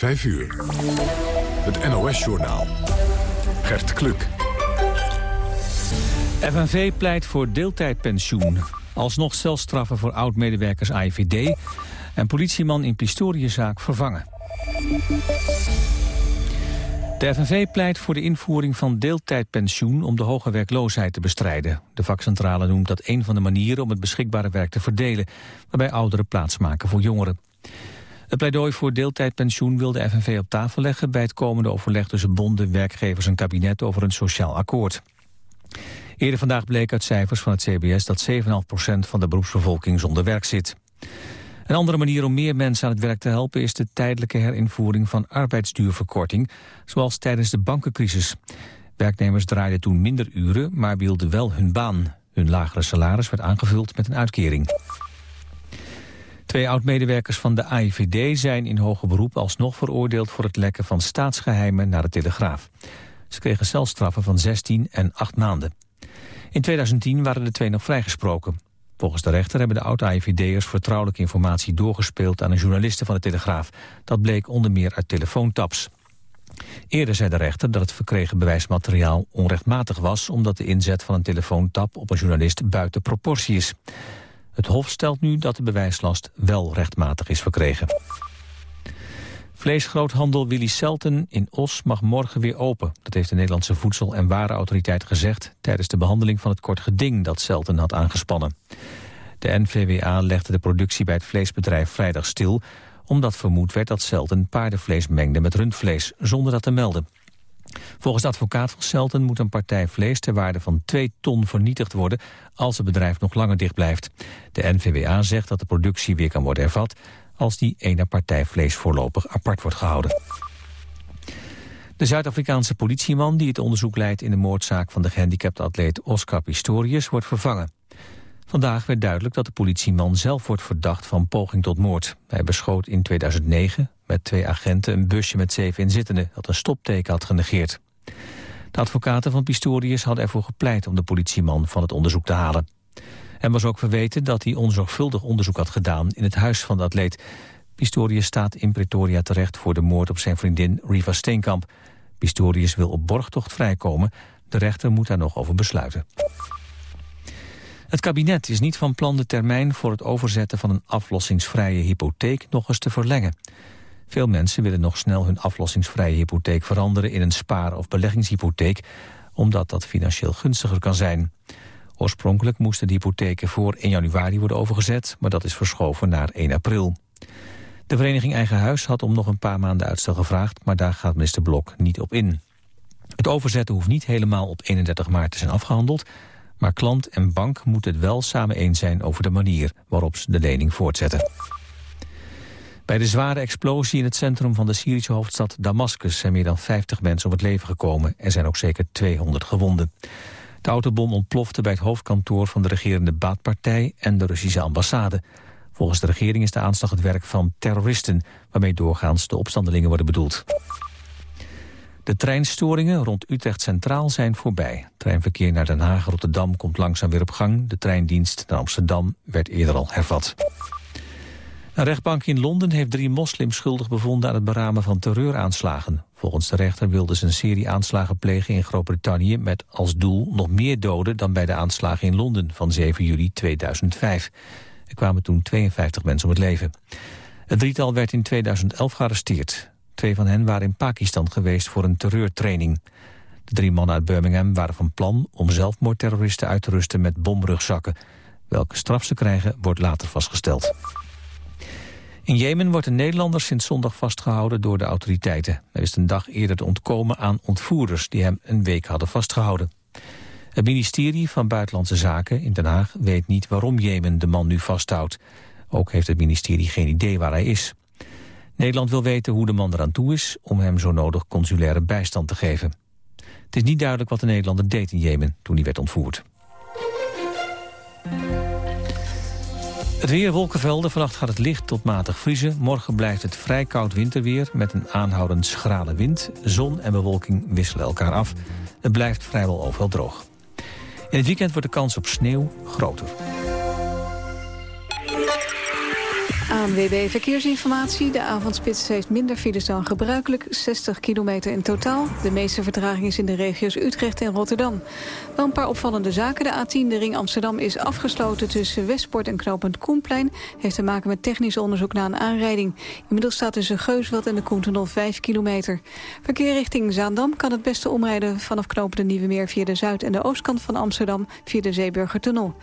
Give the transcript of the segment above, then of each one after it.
5 uur. Het NOS-journaal. Gert Kluk. FNV pleit voor deeltijdpensioen. Alsnog celstraffen voor oud-medewerkers AIVD... en politieman in Pistoriëzaak vervangen. De FNV pleit voor de invoering van deeltijdpensioen om de hoge werkloosheid te bestrijden. De vakcentrale noemt dat een van de manieren om het beschikbare werk te verdelen, waarbij ouderen plaatsmaken voor jongeren. Het pleidooi voor deeltijdpensioen wil de FNV op tafel leggen bij het komende overleg tussen bonden, werkgevers en kabinet over een sociaal akkoord. Eerder vandaag bleek uit cijfers van het CBS dat 7,5% van de beroepsbevolking zonder werk zit. Een andere manier om meer mensen aan het werk te helpen is de tijdelijke herinvoering van arbeidsduurverkorting, zoals tijdens de bankencrisis. Werknemers draaiden toen minder uren, maar wilden wel hun baan. Hun lagere salaris werd aangevuld met een uitkering. Twee oud-medewerkers van de AIVD zijn in hoger beroep alsnog veroordeeld voor het lekken van staatsgeheimen naar de Telegraaf. Ze kregen celstraffen van 16 en 8 maanden. In 2010 waren de twee nog vrijgesproken. Volgens de rechter hebben de oud-AIVD'ers vertrouwelijke informatie doorgespeeld aan een journaliste van de Telegraaf. Dat bleek onder meer uit telefoontaps. Eerder zei de rechter dat het verkregen bewijsmateriaal onrechtmatig was... omdat de inzet van een telefoontap op een journalist buiten proportie is. Het Hof stelt nu dat de bewijslast wel rechtmatig is verkregen. Vleesgroothandel Willy Selten in Os mag morgen weer open. Dat heeft de Nederlandse Voedsel- en Warenautoriteit gezegd... tijdens de behandeling van het kort geding dat Selten had aangespannen. De NVWA legde de productie bij het vleesbedrijf vrijdag stil... omdat vermoed werd dat Selten paardenvlees mengde met rundvlees... zonder dat te melden. Volgens de advocaat van Selten moet een partij vlees ter waarde van 2 ton vernietigd worden als het bedrijf nog langer dicht blijft. De NVWA zegt dat de productie weer kan worden hervat als die ene partij vlees voorlopig apart wordt gehouden. De Zuid-Afrikaanse politieman die het onderzoek leidt in de moordzaak van de gehandicapte atleet Oscar Pistorius wordt vervangen. Vandaag werd duidelijk dat de politieman zelf wordt verdacht van poging tot moord. Hij beschoot in 2009 met twee agenten een busje met zeven inzittenden dat een stopteken had genegeerd. De advocaten van Pistorius hadden ervoor gepleit om de politieman van het onderzoek te halen. En was ook verweten dat hij onzorgvuldig onderzoek had gedaan in het huis van de atleet. Pistorius staat in Pretoria terecht voor de moord op zijn vriendin Riva Steenkamp. Pistorius wil op borgtocht vrijkomen. De rechter moet daar nog over besluiten. Het kabinet is niet van plan de termijn voor het overzetten van een aflossingsvrije hypotheek nog eens te verlengen. Veel mensen willen nog snel hun aflossingsvrije hypotheek veranderen in een spaar- of beleggingshypotheek, omdat dat financieel gunstiger kan zijn. Oorspronkelijk moesten de hypotheken voor 1 januari worden overgezet, maar dat is verschoven naar 1 april. De vereniging Eigen Huis had om nog een paar maanden uitstel gevraagd, maar daar gaat minister Blok niet op in. Het overzetten hoeft niet helemaal op 31 maart te zijn afgehandeld, maar klant en bank moeten het wel samen eens zijn over de manier waarop ze de lening voortzetten. Bij de zware explosie in het centrum van de Syrische hoofdstad Damascus zijn meer dan 50 mensen om het leven gekomen. Er zijn ook zeker 200 gewonden. De autobom ontplofte bij het hoofdkantoor van de regerende Baatpartij en de Russische ambassade. Volgens de regering is de aanslag het werk van terroristen, waarmee doorgaans de opstandelingen worden bedoeld. De treinstoringen rond Utrecht Centraal zijn voorbij. Treinverkeer naar Den Haag-Rotterdam komt langzaam weer op gang. De treindienst naar Amsterdam werd eerder al hervat. Een rechtbank in Londen heeft drie moslims schuldig bevonden aan het beramen van terreuraanslagen. Volgens de rechter wilden ze een serie aanslagen plegen in Groot-Brittannië met als doel nog meer doden dan bij de aanslagen in Londen van 7 juli 2005. Er kwamen toen 52 mensen om het leven. Het drietal werd in 2011 gearresteerd. Twee van hen waren in Pakistan geweest voor een terreurtraining. De drie mannen uit Birmingham waren van plan om zelfmoordterroristen uit te rusten met bomrugzakken. Welke straf ze krijgen wordt later vastgesteld. In Jemen wordt een Nederlander sinds zondag vastgehouden door de autoriteiten. Hij wist een dag eerder te ontkomen aan ontvoerders die hem een week hadden vastgehouden. Het ministerie van Buitenlandse Zaken in Den Haag weet niet waarom Jemen de man nu vasthoudt. Ook heeft het ministerie geen idee waar hij is. Nederland wil weten hoe de man eraan toe is om hem zo nodig consulaire bijstand te geven. Het is niet duidelijk wat de Nederlander deed in Jemen toen hij werd ontvoerd. Het weer, wolkenvelden. Vannacht gaat het licht tot matig vriezen. Morgen blijft het vrij koud winterweer met een aanhoudend schrale wind. Zon en bewolking wisselen elkaar af. Het blijft vrijwel overal droog. In het weekend wordt de kans op sneeuw groter. ANWB Verkeersinformatie. De avondspits heeft minder files dan gebruikelijk. 60 kilometer in totaal. De meeste vertraging is in de regio's Utrecht en Rotterdam. Wel een paar opvallende zaken. De A10, de ring Amsterdam, is afgesloten tussen Westport en knooppunt Koenplein. Heeft te maken met technisch onderzoek na een aanrijding. Inmiddels staat tussen Geusveld en de Koentunnel 5 kilometer. Verkeer richting Zaandam kan het beste omrijden vanaf knooppunt de Nieuwe Meer... via de zuid- en de oostkant van Amsterdam via de Zeeburgertunnel.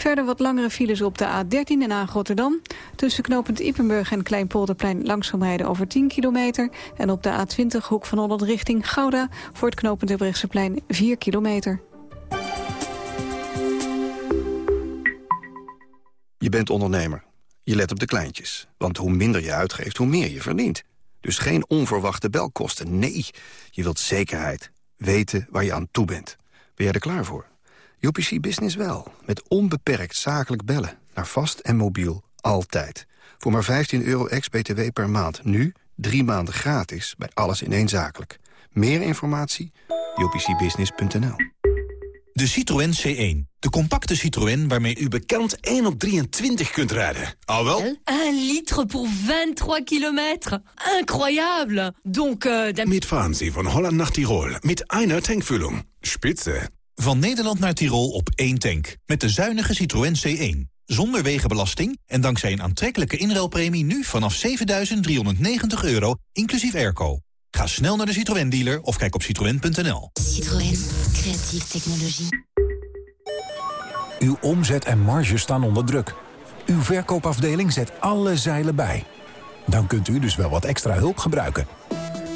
Verder wat langere files op de A13 en A Rotterdam. Tussen knooppunt Ippenburg en Kleinpolderplein langzaam rijden over 10 kilometer. En op de A20 hoek van Holland richting Gouda... voor het knooppunt Brechtseplein 4 kilometer. Je bent ondernemer. Je let op de kleintjes. Want hoe minder je uitgeeft, hoe meer je verdient. Dus geen onverwachte belkosten. Nee, je wilt zekerheid. Weten waar je aan toe bent. Ben jij er klaar voor? UPC Business wel. Met onbeperkt zakelijk bellen. Naar vast en mobiel. Altijd. Voor maar 15 euro ex-BTW per maand. Nu drie maanden gratis bij alles in één zakelijk. Meer informatie? upcbusiness.nl De Citroën C1. De compacte Citroën waarmee u bekend 1 op 23 kunt rijden. Al wel? 1 litre voor 23 kilometer. Incroyable. Donc, uh, Mitfahren Sie von Holland nach Tirol mit einer Tankfüllung. Spitze. Van Nederland naar Tirol op één tank. Met de zuinige Citroën C1. Zonder wegenbelasting en dankzij een aantrekkelijke inruilpremie... nu vanaf 7.390 euro, inclusief airco. Ga snel naar de Citroën dealer of kijk op citroën.nl. Citroën. Creatieve technologie. Uw omzet en marge staan onder druk. Uw verkoopafdeling zet alle zeilen bij. Dan kunt u dus wel wat extra hulp gebruiken.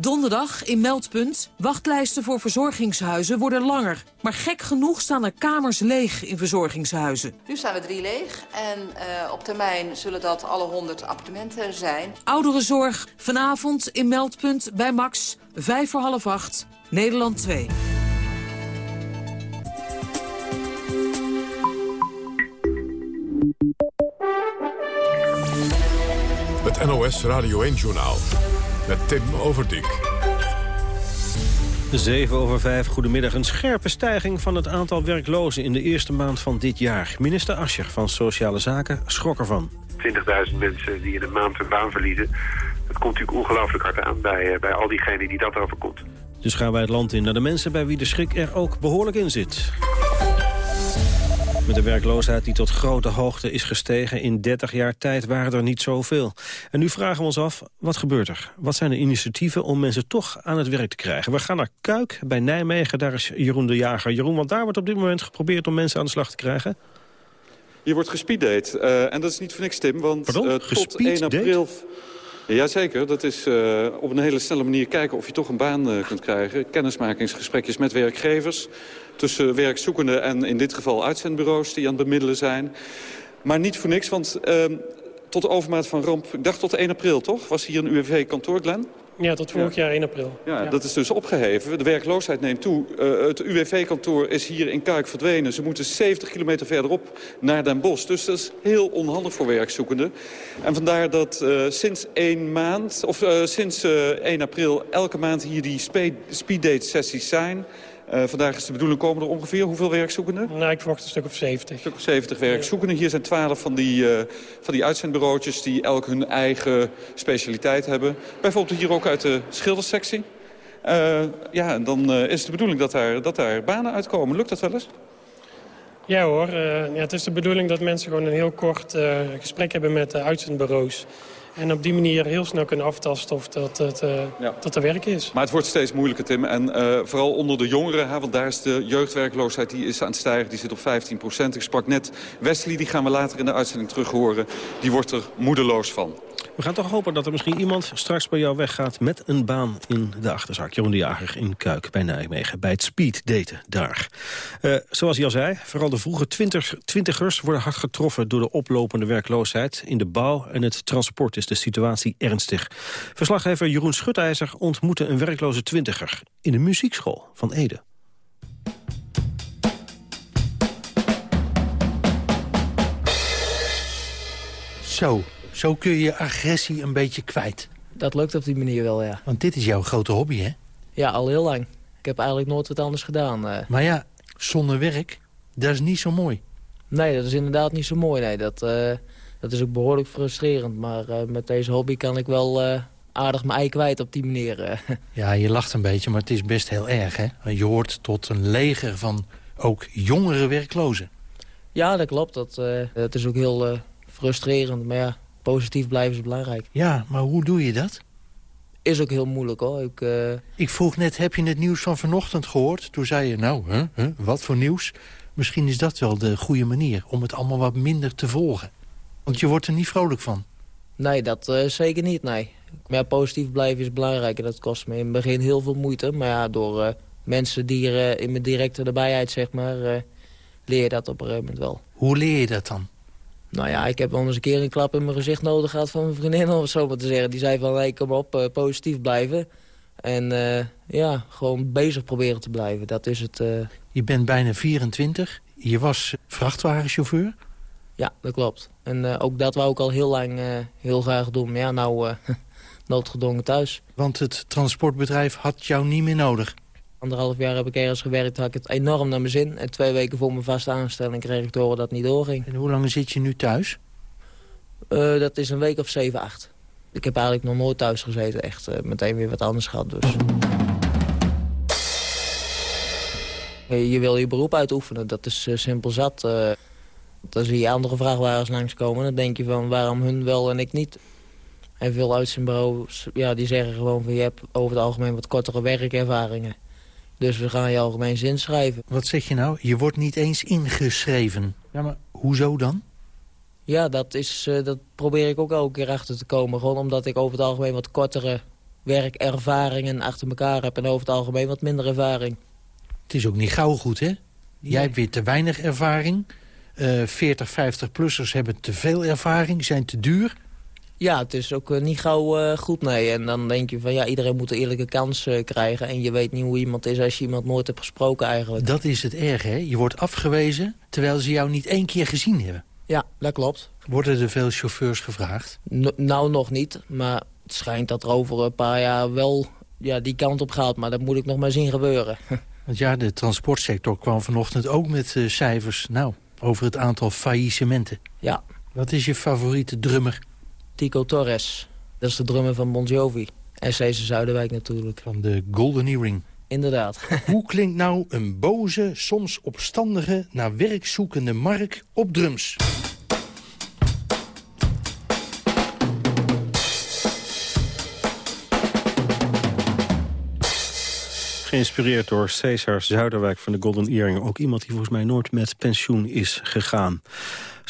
Donderdag in Meldpunt. Wachtlijsten voor verzorgingshuizen worden langer. Maar gek genoeg staan er kamers leeg in verzorgingshuizen. Nu staan er drie leeg en uh, op termijn zullen dat alle 100 appartementen zijn. Ouderenzorg, vanavond in Meldpunt bij Max. Vijf voor half acht, Nederland 2. Het NOS Radio 1-journaal met Tim Overdijk. 7 over 5, goedemiddag. Een scherpe stijging van het aantal werklozen in de eerste maand van dit jaar. Minister Ascher van Sociale Zaken schrok ervan. 20.000 mensen die in een maand hun baan verliezen. Dat komt natuurlijk ongelooflijk hard aan bij, bij al diegenen die dat overkomt. Dus gaan wij het land in naar de mensen bij wie de schrik er ook behoorlijk in zit. Met de werkloosheid die tot grote hoogte is gestegen... in 30 jaar tijd waren er niet zoveel. En nu vragen we ons af, wat gebeurt er? Wat zijn de initiatieven om mensen toch aan het werk te krijgen? We gaan naar Kuik bij Nijmegen, daar is Jeroen de Jager. Jeroen, want daar wordt op dit moment geprobeerd om mensen aan de slag te krijgen. Hier wordt gespeeddate. Uh, en dat is niet voor niks, Tim, want Pardon? Uh, tot 1 april... Jazeker, dat is uh, op een hele snelle manier kijken of je toch een baan uh, kunt krijgen. Kennismakingsgesprekjes met werkgevers, tussen werkzoekenden en in dit geval uitzendbureaus die aan het bemiddelen zijn. Maar niet voor niks, want uh, tot overmaat van ramp, ik dacht tot 1 april toch, was hier een UWV-kantoor, Glenn? Ja, tot vorig ja. jaar 1 april. Ja, ja, dat is dus opgeheven. De werkloosheid neemt toe. Uh, het UWV-kantoor is hier in Kuik verdwenen. Ze moeten 70 kilometer verderop naar Den Bosch. Dus dat is heel onhandig voor werkzoekenden. En vandaar dat uh, sinds 1 maand, of uh, sinds 1 april elke maand hier die speeddate-sessies zijn... Uh, vandaag is de bedoeling, komen er ongeveer hoeveel werkzoekenden? Nou, ik verwacht een stuk of 70. Een stuk of 70 werkzoekenden. Hier zijn 12 van die, uh, van die uitzendbureautjes die elk hun eigen specialiteit hebben. Bijvoorbeeld hier ook uit de schildersectie. Uh, ja, en dan is het de bedoeling dat daar, dat daar banen uitkomen. Lukt dat wel eens? Ja hoor, ja, het is de bedoeling dat mensen gewoon een heel kort gesprek hebben met de uitzendbureaus. En op die manier heel snel kunnen aftasten of dat, het, uh, ja. dat er werk is. Maar het wordt steeds moeilijker, Tim. En uh, vooral onder de jongeren, hè, want daar is de jeugdwerkloosheid die is aan het stijgen. Die zit op 15 procent. Ik sprak net Wesley, die gaan we later in de uitzending terug horen. Die wordt er moedeloos van. We gaan toch hopen dat er misschien iemand straks bij jou weggaat... met een baan in de achterzak. Jeroen de Jager in Kuik bij Nijmegen. Bij het speeddaten daar. Uh, zoals hij al zei, vooral de vroege twintig, twintigers... worden hard getroffen door de oplopende werkloosheid. In de bouw en het transport is de situatie ernstig. Verslaggever Jeroen Schutijzer ontmoette een werkloze twintiger... in de muziekschool van Ede. Zo, zo kun je je agressie een beetje kwijt. Dat lukt op die manier wel, ja. Want dit is jouw grote hobby, hè? Ja, al heel lang. Ik heb eigenlijk nooit wat anders gedaan. Uh. Maar ja, zonder werk, dat is niet zo mooi. Nee, dat is inderdaad niet zo mooi. Nee. Dat, uh, dat is ook behoorlijk frustrerend. Maar uh, met deze hobby kan ik wel aardig mijn ei kwijt op die manier. ja, je lacht een beetje, maar het is best heel erg, hè? Je hoort tot een leger van ook jongere werklozen. Ja, dat klopt. Dat, dat is ook heel frustrerend. Maar ja, positief blijven is belangrijk. Ja, maar hoe doe je dat? Is ook heel moeilijk hoor. Ik, uh... ik vroeg net, heb je het nieuws van vanochtend gehoord? Toen zei je, nou, hè, wat voor nieuws? Misschien is dat wel de goede manier om het allemaal wat minder te volgen. Want je wordt er niet vrolijk van. Nee, dat uh, zeker niet, nee. Maar positief blijven is belangrijk en dat kost me in het begin heel veel moeite. Maar ja, door uh, mensen die er in mijn directe nabijheid, zeg maar, leer je dat op een gegeven moment wel. Hoe leer je dat dan? Nou ja, ik heb wel eens een keer een klap in mijn gezicht nodig gehad van mijn vriendin, om het zo maar te zeggen. Die zei van, hey, kom op, uh, positief blijven. En uh, ja, gewoon bezig proberen te blijven. Dat is het. Uh... Je bent bijna 24. Je was vrachtwagenchauffeur? Ja, dat klopt. En ook dat wou ik al heel lang heel graag doen. Maar ja, nou noodgedwongen thuis. Want het transportbedrijf had jou niet meer nodig? Anderhalf jaar heb ik ergens gewerkt, had ik het enorm naar mijn zin. En twee weken voor mijn vaste aanstelling kreeg ik te horen dat het niet doorging. En hoe lang zit je nu thuis? Uh, dat is een week of zeven, acht. Ik heb eigenlijk nog nooit thuis gezeten, echt uh, meteen weer wat anders gehad dus. Je wil je beroep uitoefenen, dat is uh, simpel zat. dan zie je andere vrachtwagens langskomen, dan denk je van waarom hun wel en ik niet. En veel uitzendbureaus, ja, die zeggen gewoon van je hebt over het algemeen wat kortere werkervaringen. Dus we gaan je algemeen zin schrijven. Wat zeg je nou? Je wordt niet eens ingeschreven. Ja, maar hoezo dan? Ja, dat, is, uh, dat probeer ik ook elke keer achter te komen. Gewoon omdat ik over het algemeen wat kortere werkervaringen achter elkaar heb... en over het algemeen wat minder ervaring. Het is ook niet gauw goed, hè? Jij hebt weer te weinig ervaring. Uh, 40, 50-plussers hebben te veel ervaring, zijn te duur. Ja, het is ook uh, niet gauw uh, goed, nee. En dan denk je van ja, iedereen moet een eerlijke kans uh, krijgen. En je weet niet hoe iemand is als je iemand nooit hebt gesproken eigenlijk. Dat is het erg, hè? Je wordt afgewezen terwijl ze jou niet één keer gezien hebben. Ja, dat klopt. Worden er veel chauffeurs gevraagd? N nou, nog niet. Maar het schijnt dat er over een paar jaar wel ja, die kant op gaat. Maar dat moet ik nog maar zien gebeuren. Want ja, de transportsector kwam vanochtend ook met cijfers nou, over het aantal faillissementen. Ja. Wat is je favoriete drummer? Tico Torres. Dat is de drummer van Bon Jovi. En Cesar Zuiderwijk natuurlijk. Van de Golden Earring. Inderdaad. Hoe klinkt nou een boze, soms opstandige, naar werk zoekende Mark op drums? Geïnspireerd door Cesar Zuiderwijk van de Golden Earring. Ook iemand die volgens mij nooit met pensioen is gegaan.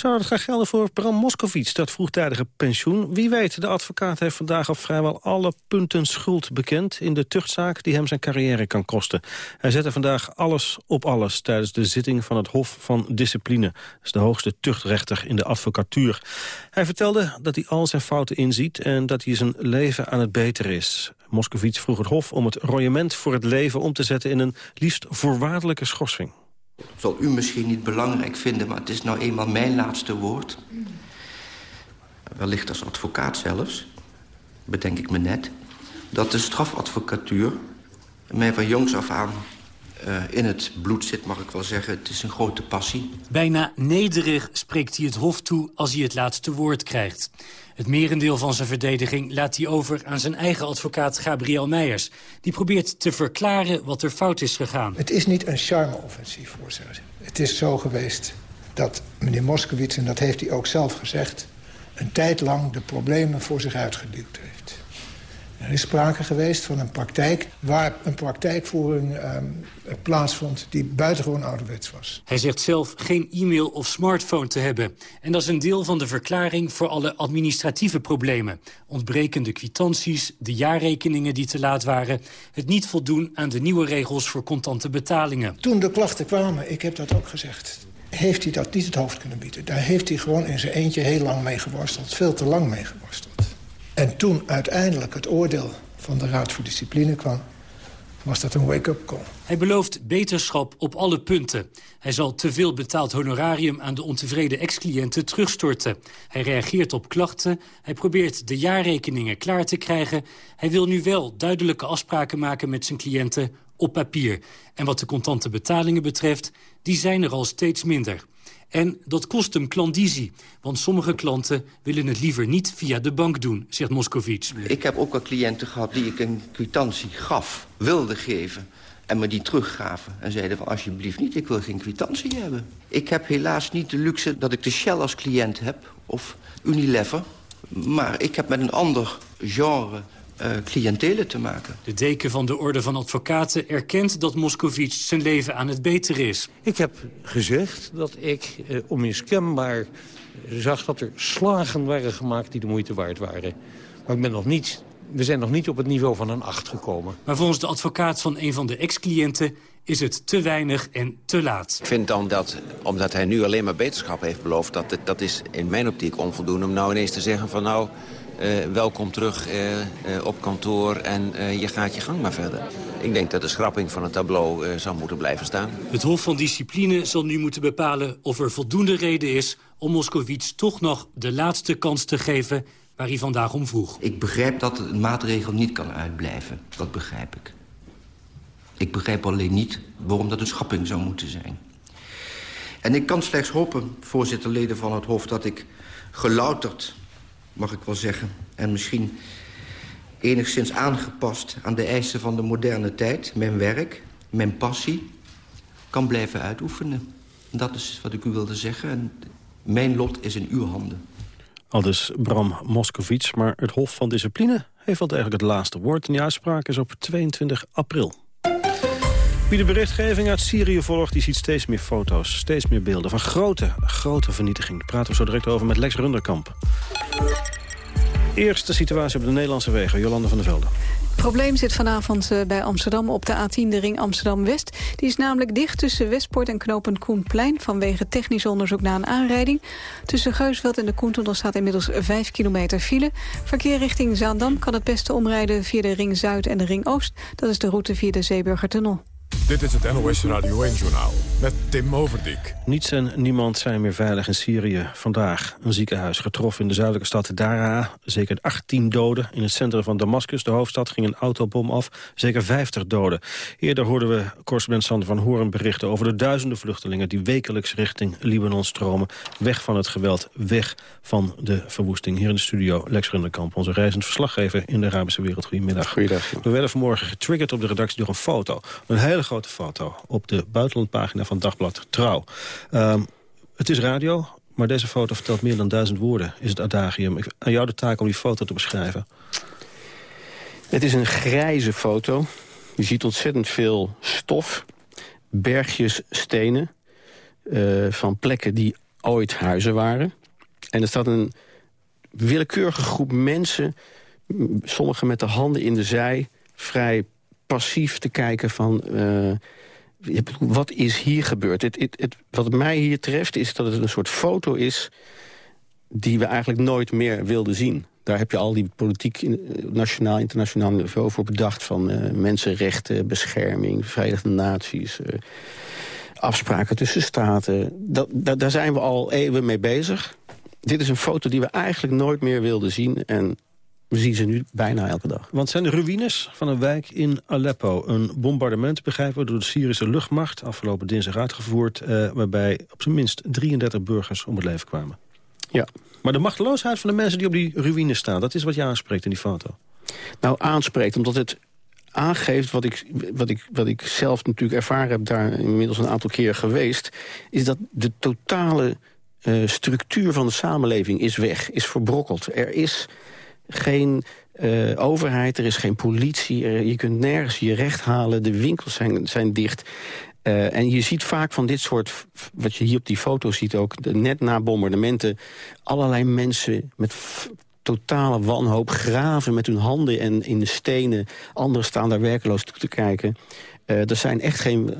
Zou dat gaan gelden voor Bram Moskowitz, dat vroegtijdige pensioen? Wie weet, de advocaat heeft vandaag op vrijwel alle punten schuld bekend... in de tuchtzaak die hem zijn carrière kan kosten. Hij zette vandaag alles op alles tijdens de zitting van het Hof van Discipline. Dat is de hoogste tuchtrechter in de advocatuur. Hij vertelde dat hij al zijn fouten inziet en dat hij zijn leven aan het beter is. Moskowitz vroeg het Hof om het royement voor het leven om te zetten... in een liefst voorwaardelijke schorsing zal u misschien niet belangrijk vinden, maar het is nou eenmaal mijn laatste woord. Wellicht als advocaat zelfs, bedenk ik me net... dat de strafadvocatuur mij van jongs af aan uh, in het bloed zit, mag ik wel zeggen. Het is een grote passie. Bijna nederig spreekt hij het hof toe als hij het laatste woord krijgt. Het merendeel van zijn verdediging laat hij over aan zijn eigen advocaat Gabriel Meijers. Die probeert te verklaren wat er fout is gegaan. Het is niet een charme-offensief, voorzitter. Het is zo geweest dat meneer Moskowitz, en dat heeft hij ook zelf gezegd... een tijd lang de problemen voor zich uitgeduwd heeft. Er is sprake geweest van een praktijk waar een praktijkvoering um, plaatsvond die buitengewoon ouderwets was. Hij zegt zelf geen e-mail of smartphone te hebben. En dat is een deel van de verklaring voor alle administratieve problemen. Ontbrekende kwitanties, de jaarrekeningen die te laat waren... het niet voldoen aan de nieuwe regels voor contante betalingen. Toen de klachten kwamen, ik heb dat ook gezegd heeft hij dat niet het hoofd kunnen bieden. Daar heeft hij gewoon in zijn eentje heel lang mee geworsteld. Veel te lang mee geworsteld. En toen uiteindelijk het oordeel van de Raad voor Discipline kwam... was dat een wake-up call. Hij belooft beterschap op alle punten. Hij zal te veel betaald honorarium aan de ontevreden ex-cliënten terugstorten. Hij reageert op klachten. Hij probeert de jaarrekeningen klaar te krijgen. Hij wil nu wel duidelijke afspraken maken met zijn cliënten op papier. En wat de contante betalingen betreft, die zijn er al steeds minder. En dat kost hem klandizie, want sommige klanten willen het liever niet via de bank doen, zegt Moscovici. Ik heb ook wel cliënten gehad die ik een kwitantie gaf, wilde geven en me die teruggaven. En zeiden van alsjeblieft niet, ik wil geen kwitantie hebben. Ik heb helaas niet de luxe dat ik de Shell als cliënt heb, of Unilever. Maar ik heb met een ander genre uh, cliëntelen te maken. De deken van de Orde van Advocaten erkent dat Moscovici zijn leven aan het beteren is. Ik heb gezegd dat ik uh, onmiskenbaar zag dat er slagen waren gemaakt die de moeite waard waren. Maar ik ben nog niet, we zijn nog niet op het niveau van een acht gekomen. Maar volgens de advocaat van een van de ex-cliënten is het te weinig en te laat. Ik vind dan dat, omdat hij nu alleen maar beterschap heeft beloofd... dat, dat is in mijn optiek onvoldoende om nou ineens te zeggen van... nou, welkom terug uh, uh, op kantoor en je gaat je gang maar verder. Ik denk dat de schrapping van het tableau zou moeten blijven staan. Het Hof van Discipline zal nu moeten bepalen of er voldoende reden is... om Moskowitz toch nog de laatste kans te geven waar hij vandaag om vroeg. Ik begrijp dat een maatregel niet kan uitblijven. Dat begrijp ik. Ik begrijp alleen niet waarom dat een schrapping zou moeten zijn. En ik kan slechts hopen, voorzitterleden van het Hof... dat ik gelouterd mag ik wel zeggen. En misschien enigszins aangepast aan de eisen van de moderne tijd. Mijn werk, mijn passie, kan blijven uitoefenen. Dat is wat ik u wilde zeggen. En mijn lot is in uw handen. Al dus Bram Moskovits, maar het Hof van Discipline heeft wel eigenlijk het laatste woord. En die uitspraak is op 22 april. Wie de berichtgeving uit Syrië volgt, die ziet steeds meer foto's, steeds meer beelden van grote, grote vernietiging. Daar praten we zo direct over met Lex Runderkamp. Eerste situatie op de Nederlandse wegen, Jolande van der Velde. Het probleem zit vanavond eh, bij Amsterdam op de A10, de ring Amsterdam-West. Die is namelijk dicht tussen Westpoort en knooppunt Koenplein... vanwege technisch onderzoek na een aanrijding. Tussen Geusveld en de Koentunnel staat inmiddels 5 kilometer file. Verkeer richting Zaandam kan het beste omrijden via de ring Zuid en de ring Oost. Dat is de route via de Zeeburgertunnel. Dit is het NOS Radio 1-journaal met Tim Overdijk. Niets en niemand zijn meer veilig in Syrië. Vandaag een ziekenhuis getroffen in de zuidelijke stad Daraa. Zeker 18 doden. In het centrum van Damascus, de hoofdstad, ging een autobom af. Zeker 50 doden. Eerder hoorden we correspondent Sander van Horen berichten... over de duizenden vluchtelingen die wekelijks richting Libanon stromen. Weg van het geweld, weg van de verwoesting. Hier in de studio Lex Runderkamp, onze reizend verslaggever in de Arabische wereld. Goedemiddag. Goeiedag. We werden vanmorgen getriggerd op de redactie door een foto. Een hele grote foto op de buitenlandpagina van Dagblad Trouw. Um, het is radio, maar deze foto vertelt meer dan duizend woorden, is het adagium. Ik, aan jou de taak om die foto te beschrijven. Het is een grijze foto. Je ziet ontzettend veel stof, bergjes stenen... Uh, van plekken die ooit huizen waren. En er staat een willekeurige groep mensen... sommigen met de handen in de zij, vrij passief te kijken van... Uh, wat is hier gebeurd? Het, het, het, wat mij hier treft is dat het een soort foto is... die we eigenlijk nooit meer wilden zien. Daar heb je al die politiek nationaal, internationaal niveau voor bedacht... van uh, mensenrechten, bescherming, Verenigde Naties... Afspraken tussen staten. Dat, daar zijn we al eeuwen mee bezig. Dit is een foto die we eigenlijk nooit meer wilden zien... en we zien ze nu bijna elke dag. Want het zijn de ruïnes van een wijk in Aleppo. Een bombardement, begrijpen we, door de Syrische luchtmacht... afgelopen dinsdag uitgevoerd... Eh, waarbij op zijn minst 33 burgers om het leven kwamen. Ja. Maar de machteloosheid van de mensen die op die ruïnes staan... dat is wat je aanspreekt in die foto. Nou, aanspreekt, omdat het aangeeft wat ik, wat, ik, wat ik zelf natuurlijk ervaren heb... daar inmiddels een aantal keer geweest... is dat de totale uh, structuur van de samenleving is weg, is verbrokkeld. Er is geen uh, overheid, er is geen politie. Je kunt nergens je recht halen, de winkels zijn, zijn dicht. Uh, en je ziet vaak van dit soort, wat je hier op die foto ziet ook... Net na bombardementen, allerlei mensen met totale wanhoop... graven met hun handen en in de stenen. Anderen staan daar werkeloos toe te kijken. Uh, er zijn echt geen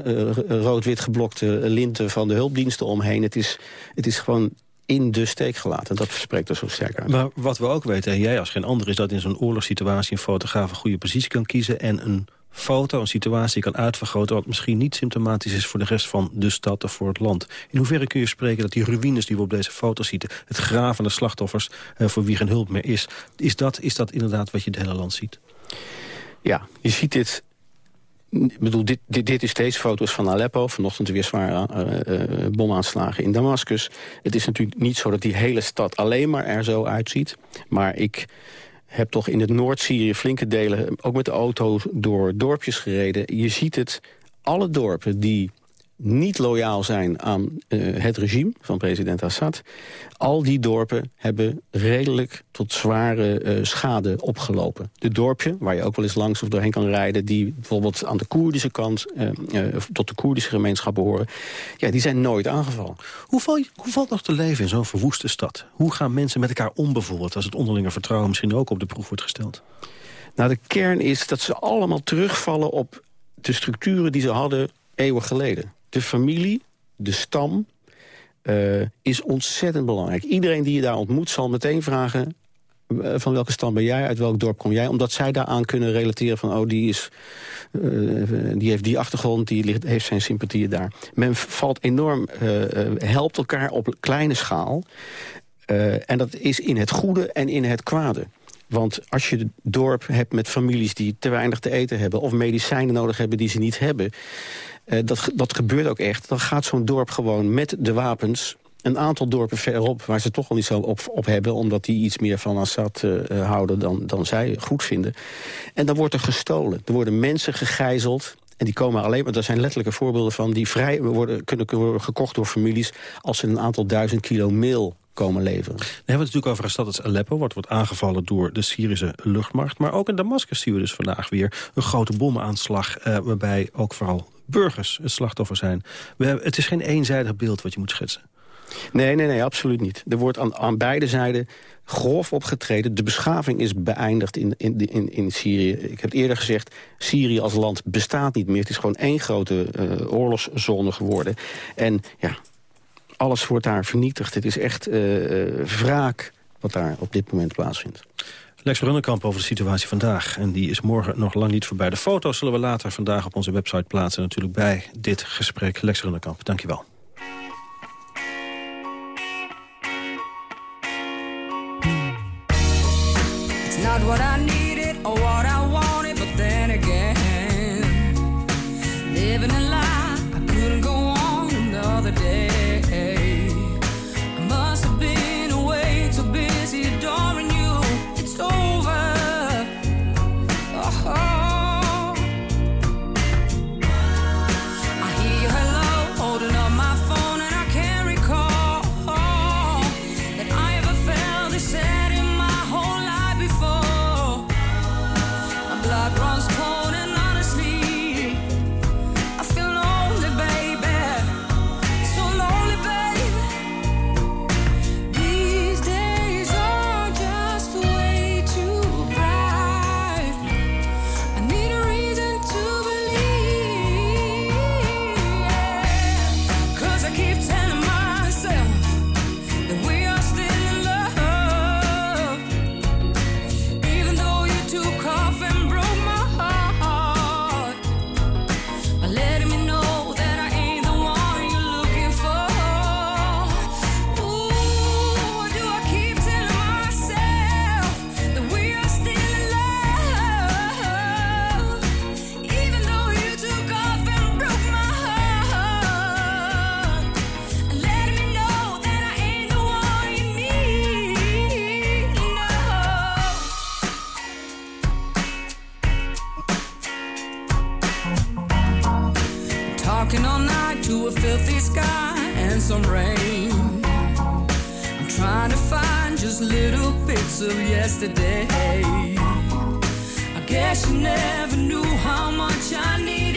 rood-wit geblokte linten van de hulpdiensten omheen. Het is, het is gewoon in de steek gelaten. Dat spreekt er zo sterk uit. Maar wat we ook weten, en jij als geen ander... is dat in zo'n oorlogssituatie een fotograaf een goede positie kan kiezen... en een foto, een situatie kan uitvergroten... wat misschien niet symptomatisch is voor de rest van de stad of voor het land. In hoeverre kun je spreken dat die ruïnes die we op deze foto zien... het graven van de slachtoffers uh, voor wie geen hulp meer is... Is dat, is dat inderdaad wat je het hele land ziet? Ja, je ziet dit ik bedoel, dit, dit, dit, is deze foto's van Aleppo. Vanochtend weer zware uh, bomaanslagen in Damascus. Het is natuurlijk niet zo dat die hele stad alleen maar er zo uitziet. Maar ik heb toch in het Noord-Syrië flinke delen... ook met de auto door dorpjes gereden. Je ziet het, alle dorpen die niet loyaal zijn aan uh, het regime van president Assad. Al die dorpen hebben redelijk tot zware uh, schade opgelopen. De dorpje, waar je ook wel eens langs of doorheen kan rijden... die bijvoorbeeld aan de Koerdische kant uh, tot de Koerdische gemeenschap behoren... ja, die zijn nooit aangevallen. Hoe, val, hoe valt nog te leven in zo'n verwoeste stad? Hoe gaan mensen met elkaar om bijvoorbeeld... als het onderlinge vertrouwen misschien ook op de proef wordt gesteld? Nou, de kern is dat ze allemaal terugvallen op de structuren die ze hadden eeuwen geleden de familie, de stam, uh, is ontzettend belangrijk. Iedereen die je daar ontmoet zal meteen vragen... Uh, van welke stam ben jij, uit welk dorp kom jij? Omdat zij daaraan kunnen relateren van... oh, die, is, uh, die heeft die achtergrond, die ligt, heeft zijn sympathieën daar. Men valt enorm, helpt elkaar op kleine schaal. en dat is in het goede en in het kwade. Want als je het dorp hebt met families die te weinig te eten hebben... of medicijnen nodig hebben die ze niet hebben... Uh, dat, dat gebeurt ook echt. Dan gaat zo'n dorp gewoon met de wapens een aantal dorpen verop, waar ze toch al niet zo op, op hebben... omdat die iets meer van Assad uh, houden dan, dan zij goed vinden. En dan wordt er gestolen. Er worden mensen gegijzeld. En die komen alleen maar, daar zijn letterlijke voorbeelden van... die vrij worden, kunnen worden gekocht door families... als ze een aantal duizend kilo meel komen leveren. We hebben het natuurlijk over een stad als Aleppo... wat wordt aangevallen door de Syrische luchtmacht. Maar ook in Damascus zien we dus vandaag weer een grote bomaanslag... Waarbij ook vooral burgers het slachtoffer zijn. We hebben, het is geen eenzijdig beeld wat je moet schetsen. Nee, nee, nee, absoluut niet. Er wordt aan, aan beide zijden grof opgetreden. De beschaving is beëindigd in, in, in, in Syrië. Ik heb eerder gezegd, Syrië als land bestaat niet meer. Het is gewoon één grote uh, oorlogszone geworden. En ja, alles wordt daar vernietigd. Het is echt uh, wraak wat daar op dit moment plaatsvindt. Lex Runnekamp over de situatie vandaag. En die is morgen nog lang niet voorbij. De foto's zullen we later vandaag op onze website plaatsen. Natuurlijk bij dit gesprek. Lex Runnekamp, dankjewel. It's not what I or what never knew how much I need.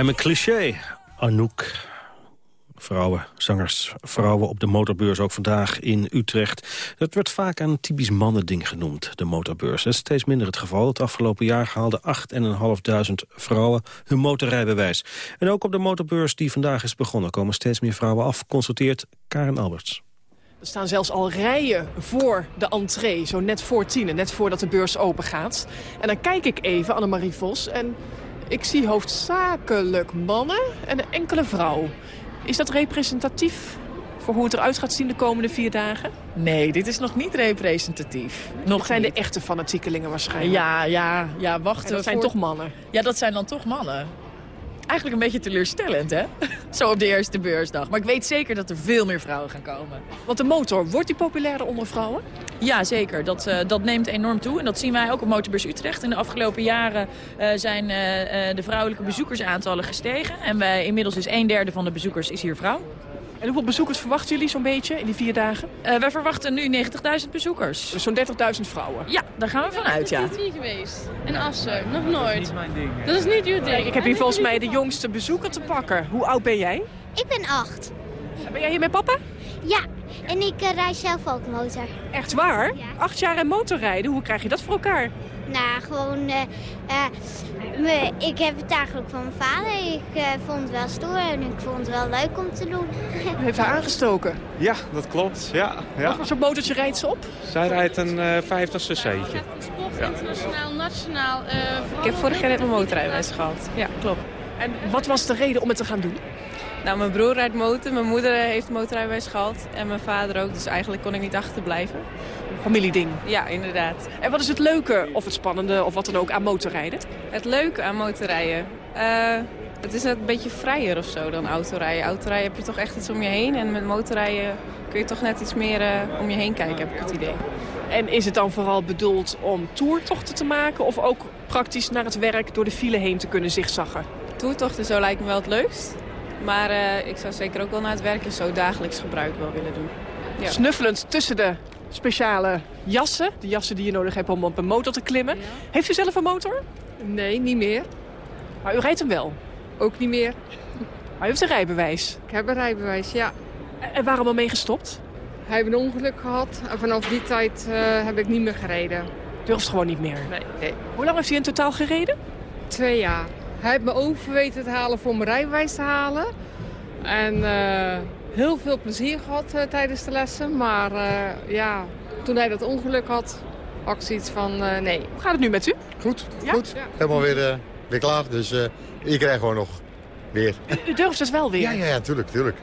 I'm a cliché. Anouk. Vrouwen, zangers, vrouwen op de motorbeurs, ook vandaag in Utrecht. Dat werd vaak een typisch mannending genoemd, de motorbeurs. Dat is steeds minder het geval. Het afgelopen jaar haalden 8.500 vrouwen hun motorrijbewijs. En ook op de motorbeurs die vandaag is begonnen... komen steeds meer vrouwen af, consulteert Karen Alberts. Er staan zelfs al rijen voor de entree, zo net voor tienen, net voordat de beurs open gaat. En dan kijk ik even, Annemarie Vos, en ik zie hoofdzakelijk mannen en een enkele vrouw. Is dat representatief voor hoe het eruit gaat zien de komende vier dagen? Nee, dit is nog niet representatief. Nog zijn de echte fanatiekelingen waarschijnlijk. Ja, ja, ja, wachten. En dat zijn toch mannen? Ja, dat zijn dan toch mannen. Eigenlijk een beetje teleurstellend, hè? Zo op de eerste beursdag. Maar ik weet zeker dat er veel meer vrouwen gaan komen. Want de motor, wordt die populairder onder vrouwen? Ja, zeker. Dat, uh, dat neemt enorm toe. En dat zien wij ook op Motorbeurs Utrecht. In de afgelopen jaren uh, zijn uh, de vrouwelijke bezoekersaantallen gestegen. En wij, inmiddels is een derde van de bezoekers is hier vrouw. En hoeveel bezoekers verwachten jullie zo'n beetje in die vier dagen? Uh, wij verwachten nu 90.000 bezoekers. Dus zo'n 30.000 vrouwen? Ja, daar gaan we vanuit, ja. Ik ben niet geweest. In Assen, nog nooit. Dat is mijn ding. Dat is niet uw ding. Ik heb hier volgens mij de jongste bezoeker te pakken. Hoe oud ben jij? Ik ben acht. Ben jij hier met papa? Ja, en ik uh, rijd zelf ook motor. Echt waar? Ja. Acht jaar en motorrijden, hoe krijg je dat voor elkaar? Nou, gewoon... Uh, me, ik heb het eigenlijk van mijn vader. Ik uh, vond het wel stoer en ik vond het wel leuk om te doen. Heeft haar aangestoken? Ja, dat klopt. Ja, ja. Wat voor soort motortje rijdt ze op? Zij rijdt een uh, 50 cc'tje. Ja, sport, ja. internationaal, nationaal. Uh, ik heb vorig jaar net mijn motorrijbewijs gehad. Ja, klopt. En wat was de reden om het te gaan doen? Nou, mijn broer rijdt motor, mijn moeder heeft motorrijbewijs gehad en mijn vader ook. Dus eigenlijk kon ik niet achterblijven. Familieding? Ja, inderdaad. En wat is het leuke of het spannende of wat dan ook aan motorrijden? Het leuke aan motorrijden? Uh, het is een beetje vrijer of zo dan autorijden. Autorijden heb je toch echt iets om je heen en met motorrijden kun je toch net iets meer uh, om je heen kijken, heb ik het idee. En is het dan vooral bedoeld om toertochten te maken of ook praktisch naar het werk door de file heen te kunnen zigzaggen? Toertochten zo lijkt me wel het leukst. Maar uh, ik zou zeker ook wel naar het werk en zo dagelijks gebruik wel willen doen. Ja. Snuffelend tussen de speciale jassen. De jassen die je nodig hebt om op een motor te klimmen. Ja. Heeft u zelf een motor? Nee, niet meer. Maar u rijdt hem wel? Ook niet meer. Maar u heeft een rijbewijs? Ik heb een rijbewijs, ja. En waarom al mee gestopt? Hij heeft een ongeluk gehad en vanaf die tijd uh, heb ik niet meer gereden. Durft gewoon niet meer? Nee. nee. Hoe lang heeft hij in totaal gereden? Twee jaar. Hij heeft me over weten te halen voor mijn rijbewijs te halen. En uh, heel veel plezier gehad uh, tijdens de lessen. Maar uh, ja, toen hij dat ongeluk had, had ik zoiets van nee. Hoe gaat het nu met u? Goed, ja? goed. Ja. Helemaal weer, weer klaar. Dus ik krijg gewoon nog weer. U, u durft het wel weer? Ja, ja, ja, tuurlijk, tuurlijk.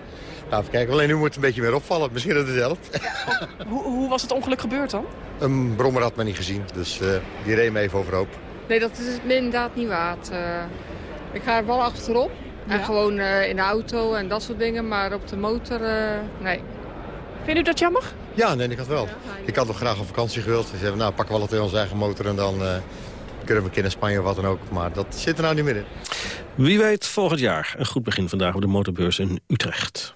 Nou, even kijken. Alleen nu moet het een beetje meer opvallen. Misschien dat het helpt. Ja, hoe, hoe was het ongeluk gebeurd dan? Een brommer had me niet gezien. Dus die reed me even overhoop. Nee, dat is het inderdaad niet waard. Uh, ik ga er wel achterop. Ja. En gewoon uh, in de auto en dat soort dingen. Maar op de motor, uh, nee. Vindt u dat jammer? Ja, nee, ik had wel. Ik had nog graag op vakantie gewild. Dus nou, pakken we altijd onze eigen motor en dan kunnen we een keer naar Spanje of wat dan ook. Maar dat zit er nou niet meer in. Wie weet volgend jaar. Een goed begin vandaag op de motorbeurs in Utrecht.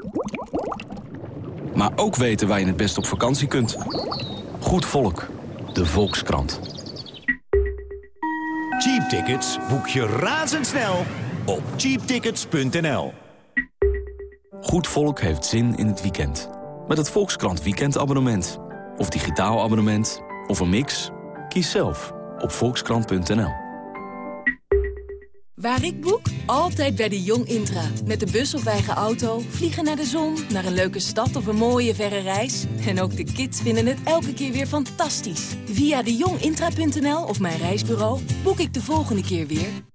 Maar ook weten waar je het best op vakantie kunt. Goed volk. De Volkskrant. Cheap tickets boek je razendsnel op cheaptickets.nl. Goed volk heeft zin in het weekend. Met het Volkskrant weekendabonnement. Of digitaal abonnement. Of een mix. Kies zelf op volkskrant.nl. Waar ik boek? Altijd bij de Jong Intra. Met de bus of eigen auto, vliegen naar de zon, naar een leuke stad of een mooie verre reis. En ook de kids vinden het elke keer weer fantastisch. Via de jongintra.nl of mijn reisbureau boek ik de volgende keer weer.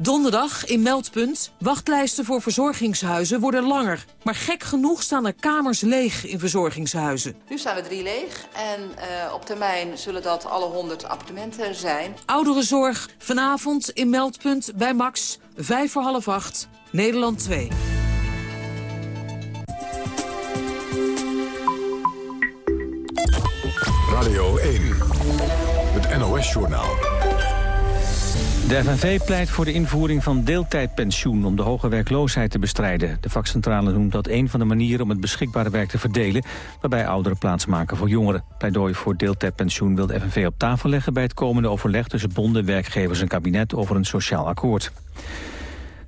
Donderdag in Meldpunt. Wachtlijsten voor verzorgingshuizen worden langer. Maar gek genoeg staan er kamers leeg in verzorgingshuizen. Nu staan er drie leeg en uh, op termijn zullen dat alle 100 appartementen zijn. Ouderenzorg vanavond in Meldpunt bij Max. Vijf voor half acht. Nederland 2. Radio 1. Het NOS-journaal. De FNV pleit voor de invoering van deeltijdpensioen om de hoge werkloosheid te bestrijden. De vakcentrale noemt dat een van de manieren om het beschikbare werk te verdelen, waarbij ouderen plaats maken voor jongeren. Pleidooi voor deeltijdpensioen wil de FNV op tafel leggen bij het komende overleg tussen bonden, werkgevers en kabinet over een sociaal akkoord.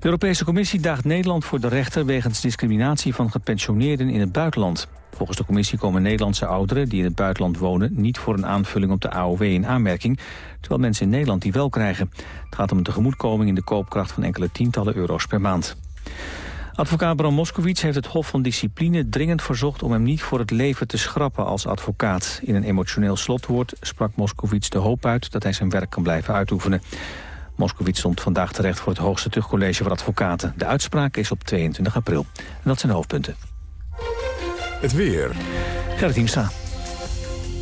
De Europese Commissie daagt Nederland voor de rechter wegens discriminatie van gepensioneerden in het buitenland. Volgens de commissie komen Nederlandse ouderen die in het buitenland wonen... niet voor een aanvulling op de AOW in aanmerking... terwijl mensen in Nederland die wel krijgen. Het gaat om een tegemoetkoming in de koopkracht van enkele tientallen euro's per maand. Advocaat Bram Moskowitz heeft het Hof van Discipline dringend verzocht om hem niet voor het leven te schrappen als advocaat. In een emotioneel slotwoord sprak Moskowitz de hoop uit dat hij zijn werk kan blijven uitoefenen. Moskowitz stond vandaag terecht voor het hoogste terugcollege voor advocaten. De uitspraak is op 22 april. En dat zijn de hoofdpunten. Het weer. Gerrit Hiemstra.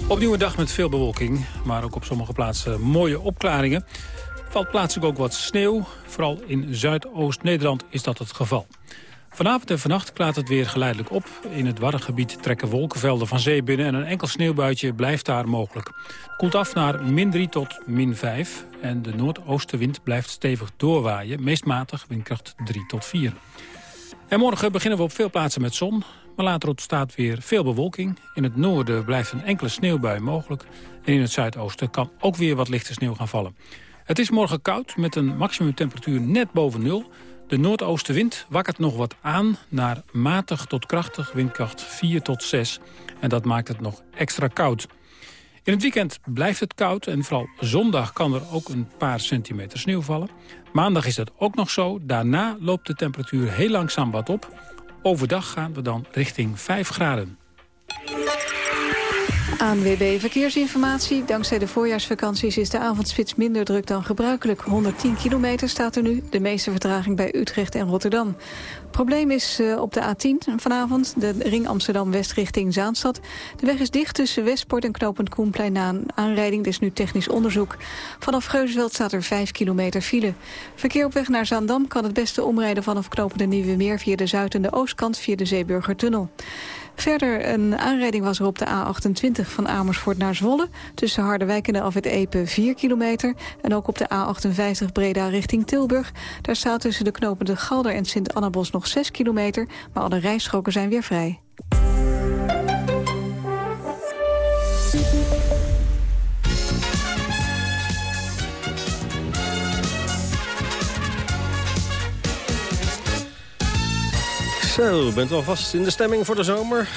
Opnieuw een dag met veel bewolking, maar ook op sommige plaatsen mooie opklaringen. Valt plaatselijk ook wat sneeuw. Vooral in Zuidoost-Nederland is dat het geval. Vanavond en vannacht klaart het weer geleidelijk op. In het Waddengebied trekken wolkenvelden van zee binnen... en een enkel sneeuwbuitje blijft daar mogelijk. Het komt af naar min 3 tot min 5. En de noordoostenwind blijft stevig doorwaaien. Meest matig, windkracht 3 tot 4. En morgen beginnen we op veel plaatsen met zon. Maar later ontstaat weer veel bewolking. In het noorden blijft een enkele sneeuwbui mogelijk. En in het zuidoosten kan ook weer wat lichte sneeuw gaan vallen. Het is morgen koud met een maximumtemperatuur net boven nul. De noordoostenwind wakkert nog wat aan naar matig tot krachtig windkracht 4 tot 6. En dat maakt het nog extra koud. In het weekend blijft het koud en vooral zondag kan er ook een paar centimeter sneeuw vallen. Maandag is dat ook nog zo. Daarna loopt de temperatuur heel langzaam wat op. Overdag gaan we dan richting 5 graden. ANWB Verkeersinformatie. Dankzij de voorjaarsvakanties is de avondspits minder druk dan gebruikelijk. 110 kilometer staat er nu, de meeste vertraging bij Utrecht en Rotterdam. Probleem is uh, op de A10 vanavond, de ring Amsterdam-West richting Zaanstad. De weg is dicht tussen Westport en Knopend Koenplein na een aanrijding. Er is nu technisch onderzoek. Vanaf Geusveld staat er 5 kilometer file. Verkeer op weg naar Zaandam kan het beste omrijden vanaf Knopende Nieuwe Meer... via de zuid- en de oostkant via de Zeeburgertunnel. Verder een aanrijding was er op de A28 van Amersfoort naar Zwolle. Tussen Harderwijk en de Epe 4 kilometer. En ook op de A58 Breda richting Tilburg. Daar staat tussen de knopende Galder en Sint-Annabos nog 6 kilometer. Maar alle rijstroken zijn weer vrij. Zo, bent u alvast in de stemming voor de zomer?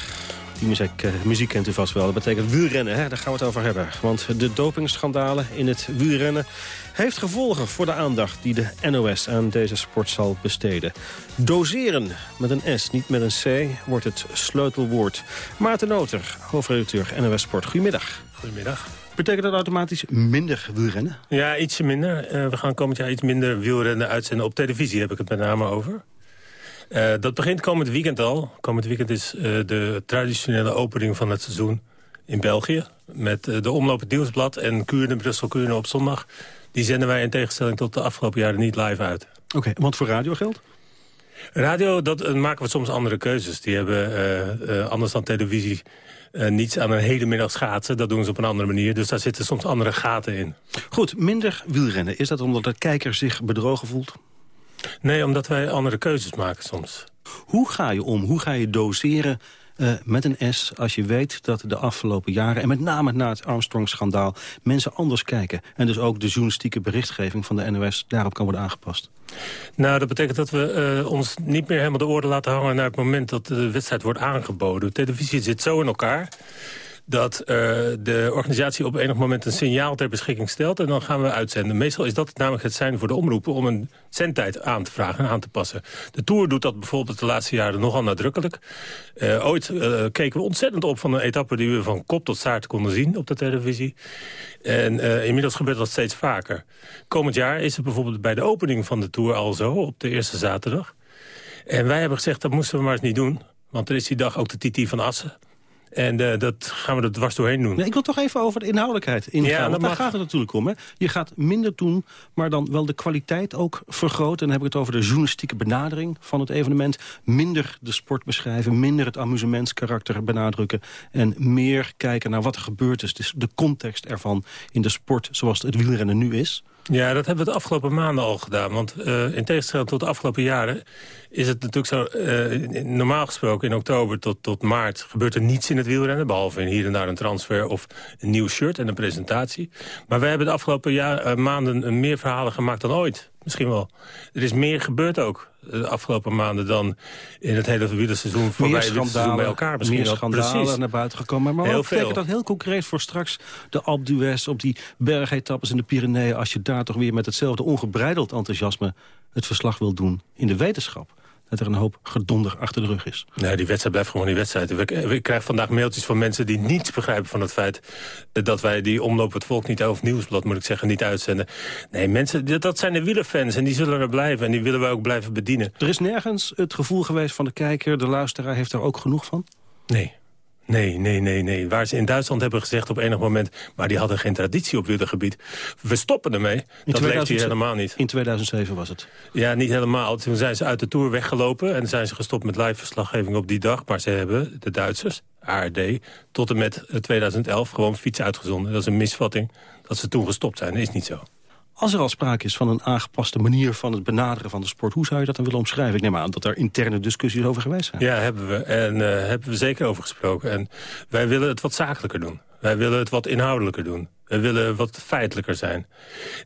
Die muziek, uh, muziek kent u vast wel. Dat betekent wielrennen, hè? daar gaan we het over hebben. Want de dopingschandalen in het wielrennen... heeft gevolgen voor de aandacht die de NOS aan deze sport zal besteden. Doseren met een S, niet met een C, wordt het sleutelwoord. Maarten Noter, hoofdredacteur NOS Sport. Goedemiddag. Goedemiddag. Betekent dat automatisch minder wielrennen? Ja, ietsje minder. Uh, we gaan komend jaar iets minder wielrennen uitzenden. Op televisie heb ik het met name over. Uh, dat begint komend weekend al. Komend weekend is uh, de traditionele opening van het seizoen in België. Met uh, de omloop het Nieuwsblad en Kuurne, Brussel Kuurne op zondag. Die zenden wij in tegenstelling tot de afgelopen jaren niet live uit. Oké, okay, wat voor radio geldt? Radio, dat maken we soms andere keuzes. Die hebben anders dan televisie niets aan een hele middag schaatsen. Dat doen ze op een andere manier. Dus daar zitten soms andere gaten in. Goed, minder wielrennen. Is dat omdat de kijker zich bedrogen voelt? Nee, omdat wij andere keuzes maken soms. Hoe ga je om? Hoe ga je doseren uh, met een S als je weet dat de afgelopen jaren... en met name na het Armstrong-schandaal mensen anders kijken... en dus ook de journalistieke berichtgeving van de NOS daarop kan worden aangepast? Nou, dat betekent dat we uh, ons niet meer helemaal de oren laten hangen... naar het moment dat de wedstrijd wordt aangeboden. Televisie zit zo in elkaar dat uh, de organisatie op enig moment een signaal ter beschikking stelt... en dan gaan we uitzenden. Meestal is dat namelijk het zijn voor de omroepen... om een zendtijd aan te vragen en aan te passen. De Tour doet dat bijvoorbeeld de laatste jaren nogal nadrukkelijk. Uh, ooit uh, keken we ontzettend op van een etappe... die we van kop tot staart konden zien op de televisie. En inmiddels gebeurt dat steeds vaker. Komend jaar is het bijvoorbeeld bij de opening van de Tour al zo... op de eerste zaterdag. En wij hebben gezegd, dat moesten we maar eens niet doen... Want er is die dag ook de TT van Assen. En uh, dat gaan we er dwars doorheen doen. Nee, ik wil toch even over de inhoudelijkheid ingaan. Ja, want daar gaat het natuurlijk om. Hè? Je gaat minder doen, maar dan wel de kwaliteit ook vergroten. En dan heb ik het over de journalistieke benadering van het evenement. Minder de sport beschrijven, minder het amusementskarakter benadrukken. En meer kijken naar wat er gebeurd is. Dus de context ervan in de sport zoals het wielrennen nu is. Ja, dat hebben we de afgelopen maanden al gedaan. Want uh, in tegenstelling tot de afgelopen jaren is het natuurlijk zo... Uh, normaal gesproken in oktober tot, tot maart gebeurt er niets in het wielrennen... behalve in hier en daar een transfer of een nieuw shirt en een presentatie. Maar wij hebben de afgelopen uh, maanden meer verhalen gemaakt dan ooit. Misschien wel. Er is meer gebeurd ook de afgelopen maanden dan in het hele wielerseizoen voorbij seizoen bij elkaar. Misschien meer schandalen naar buiten gekomen. Maar wat betekent dat heel concreet voor straks de Alpe d'Huez... op die bergetappes in de Pyreneeën... als je daar toch weer met hetzelfde ongebreideld enthousiasme... het verslag wil doen in de wetenschap? Dat er een hoop gedonder achter de rug is. Nee, die wedstrijd blijft gewoon die wedstrijd. Ik krijg vandaag mailtjes van mensen die niets begrijpen van het feit... dat wij die omloop het volk niet, of nieuwsblad moet ik zeggen, niet uitzenden. Nee, mensen, dat zijn de wielerfans en die zullen er blijven. En die willen we ook blijven bedienen. Er is nergens het gevoel geweest van de kijker, de luisteraar heeft er ook genoeg van? Nee. Nee, nee, nee, nee. Waar ze in Duitsland hebben gezegd op enig moment... maar die hadden geen traditie op wielergebied. We stoppen ermee. dat leeft hier helemaal niet. In 2007 was het? Ja, niet helemaal. Toen zijn ze uit de Tour weggelopen... en zijn ze gestopt met live verslaggeving op die dag. Maar ze hebben, de Duitsers, ARD, tot en met 2011 gewoon fiets uitgezonden. Dat is een misvatting dat ze toen gestopt zijn. Dat is niet zo. Als er al sprake is van een aangepaste manier van het benaderen van de sport... hoe zou je dat dan willen omschrijven? Ik neem aan dat er interne discussies over geweest zijn. Ja, hebben we. En uh, hebben we zeker over gesproken. En wij willen het wat zakelijker doen. Wij willen het wat inhoudelijker doen. We willen wat feitelijker zijn.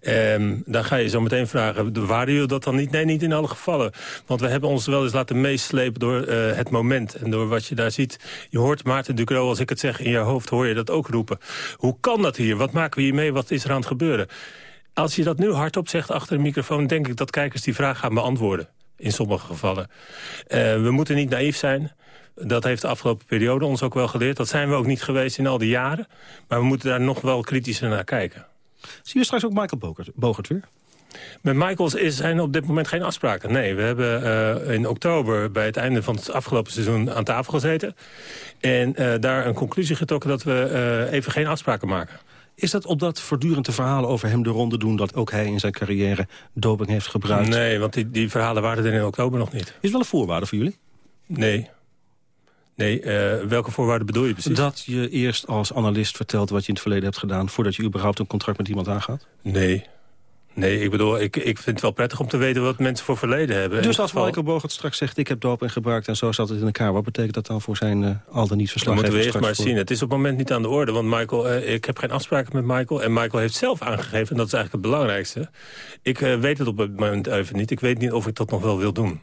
Um, dan ga je zo meteen vragen, waren jullie dat dan niet? Nee, niet in alle gevallen. Want we hebben ons wel eens laten meeslepen door uh, het moment... en door wat je daar ziet. Je hoort Maarten Ducro, als ik het zeg in je hoofd, hoor je dat ook roepen. Hoe kan dat hier? Wat maken we hier mee? Wat is er aan het gebeuren? Als je dat nu hardop zegt achter de microfoon... denk ik dat kijkers die vraag gaan beantwoorden. In sommige gevallen. Uh, we moeten niet naïef zijn. Dat heeft de afgelopen periode ons ook wel geleerd. Dat zijn we ook niet geweest in al die jaren. Maar we moeten daar nog wel kritischer naar kijken. Zien we straks ook Michael Bogert, Bogert weer? Met Michaels is, zijn op dit moment geen afspraken. Nee, we hebben uh, in oktober bij het einde van het afgelopen seizoen aan tafel gezeten. En uh, daar een conclusie getrokken dat we even geen afspraken maken. Is dat op dat voortdurende verhalen over hem de ronde doen... dat ook hij in zijn carrière doping heeft gebruikt? Nee, want die, die verhalen waren er in oktober nog niet. Is wel een voorwaarde voor jullie? Nee. Nee, uh, welke voorwaarden bedoel je precies? Dat je eerst als analist vertelt wat je in het verleden hebt gedaan... voordat je überhaupt een contract met iemand aangaat? Nee, Nee, ik bedoel, ik, ik vind het wel prettig om te weten wat mensen voor verleden hebben. Dus als geval... Michael Bogert straks zegt, ik heb doping gebruikt en zo zat het in elkaar. Wat betekent dat dan voor zijn uh, al dan niet verslag? Dat moeten we eerst maar zien. Het is op het moment niet aan de orde, want Michael, uh, ik heb geen afspraken met Michael. En Michael heeft zelf aangegeven, en dat is eigenlijk het belangrijkste. Ik uh, weet het op het moment even niet. Ik weet niet of ik dat nog wel wil doen.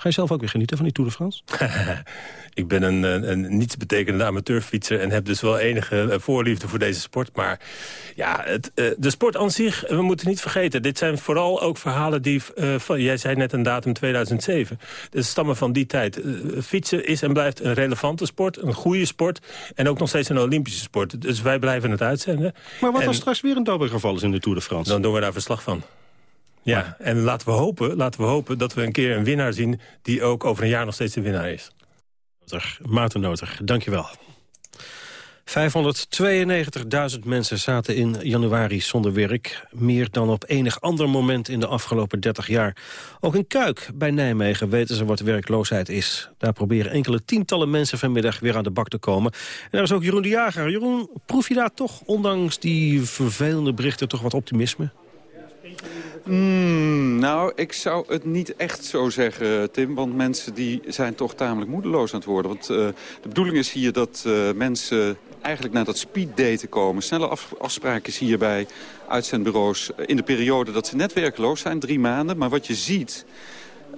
Ga je zelf ook weer genieten van die Tour de France? ik ben een, een, een nietsbetekende amateurfietser... en heb dus wel enige eh, voorliefde voor deze sport. Maar ja, het, uh, de sport aan zich, we moeten niet vergeten... dit zijn vooral ook verhalen die... Uh, van, jij zei net een datum 2007. De stammen van die tijd. Uh, fietsen is en blijft een relevante sport, een goede sport... en ook nog steeds een Olympische sport. Dus wij blijven het uitzenden. Maar wat en, als straks weer een dopinggeval is in de Tour de France? Dan doen we daar verslag van. Ja, en laten we, hopen, laten we hopen dat we een keer een winnaar zien... die ook over een jaar nog steeds de winnaar is. Maarten Noter, dankjewel. 592.000 mensen zaten in januari zonder werk. Meer dan op enig ander moment in de afgelopen 30 jaar. Ook in Kuik bij Nijmegen weten ze wat werkloosheid is. Daar proberen enkele tientallen mensen vanmiddag weer aan de bak te komen. En daar is ook Jeroen de Jager. Jeroen, proef je daar toch, ondanks die vervelende berichten, toch wat optimisme? Mm, nou, ik zou het niet echt zo zeggen, Tim. Want mensen die zijn toch tamelijk moedeloos aan het worden. Want uh, de bedoeling is hier dat uh, mensen eigenlijk naar dat speeddaten komen. Snelle af afspraken hier bij uitzendbureaus in de periode dat ze net werkloos zijn. Drie maanden. Maar wat je ziet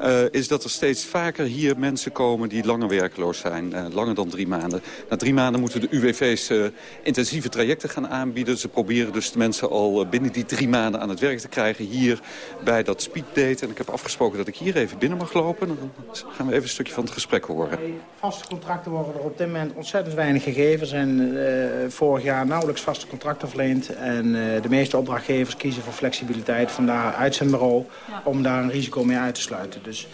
Uh, is dat er steeds vaker hier mensen komen die langer werkloos zijn. Uh, langer dan drie maanden. Na drie maanden moeten de UWV's uh, intensieve trajecten gaan aanbieden. Ze proberen dus de mensen al binnen die drie maanden aan het werk te krijgen. Hier bij dat speeddate. En ik heb afgesproken dat ik hier even binnen mag lopen. Dan gaan we even een stukje van het gesprek horen. Vaste contracten worden er op dit moment ontzettend weinig gegeven. Er zijn vorig jaar nauwelijks vaste contracten verleend. En de meeste opdrachtgevers kiezen voor flexibiliteit. Vandaar uitzendbureau om daar een risico mee uit te sluiten. Dus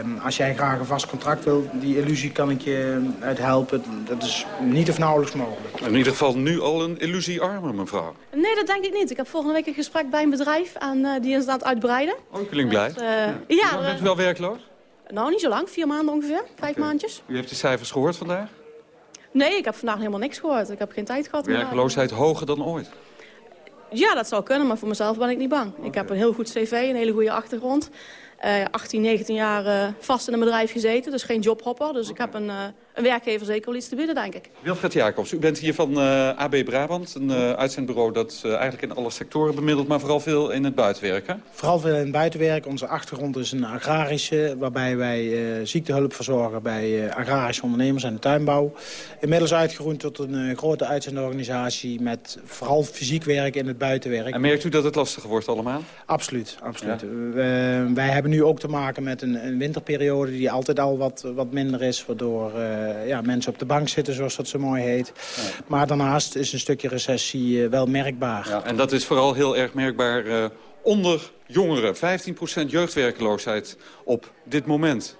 um, als jij graag een vast contract wil, die illusie kan ik je uit helpen. Dat is niet of nauwelijks mogelijk. In ieder geval nu al een illusiearme, mevrouw. Nee, dat denk ik niet. Ik heb volgende week een gesprek bij een bedrijf en uh, die is aan het uitbreiden. Oh, ik klinkt blij. Uh, ja. ja bent u wel werkloos? Nou, niet zo lang. Vier maanden ongeveer. Vijf okay. maandjes. U heeft de cijfers gehoord vandaag? Nee, ik heb vandaag helemaal niks gehoord. Ik heb geen tijd gehad. Werkloosheid hoger dan ooit? Ja, dat zou kunnen, maar voor mezelf ben ik niet bang. Okay. Ik heb een heel goed cv, een hele goede achtergrond. Uh, 18, 19 jaar uh, vast in een bedrijf gezeten, dus geen jobhopper. Dus ik heb een, uh, een werkgever zeker wel iets te bieden, denk ik. Wilfred Jacobs, u bent hier van uh, AB Brabant, een uitzendbureau dat eigenlijk in alle sectoren bemiddelt, maar vooral veel in het buitenwerk, hè? Vooral veel in het buitenwerk. Onze achtergrond is een agrarische, waarbij wij ziektehulp verzorgen bij agrarische ondernemers en de tuinbouw. Inmiddels uitgegroeid tot een grote uitzendorganisatie met vooral fysiek werk in het buitenwerk. En merkt u dat het lastiger wordt allemaal? Absoluut, absoluut. Ja. wij hebben nu ook te maken met een, een, winterperiode die altijd al wat, wat minder is. Waardoor uh, ja, mensen op de bank zitten, zoals dat zo mooi heet. Ja. Maar daarnaast is een stukje recessie uh, wel merkbaar. Ja, en dat is vooral heel erg merkbaar uh, onder jongeren. 15% jeugdwerkeloosheid op dit moment.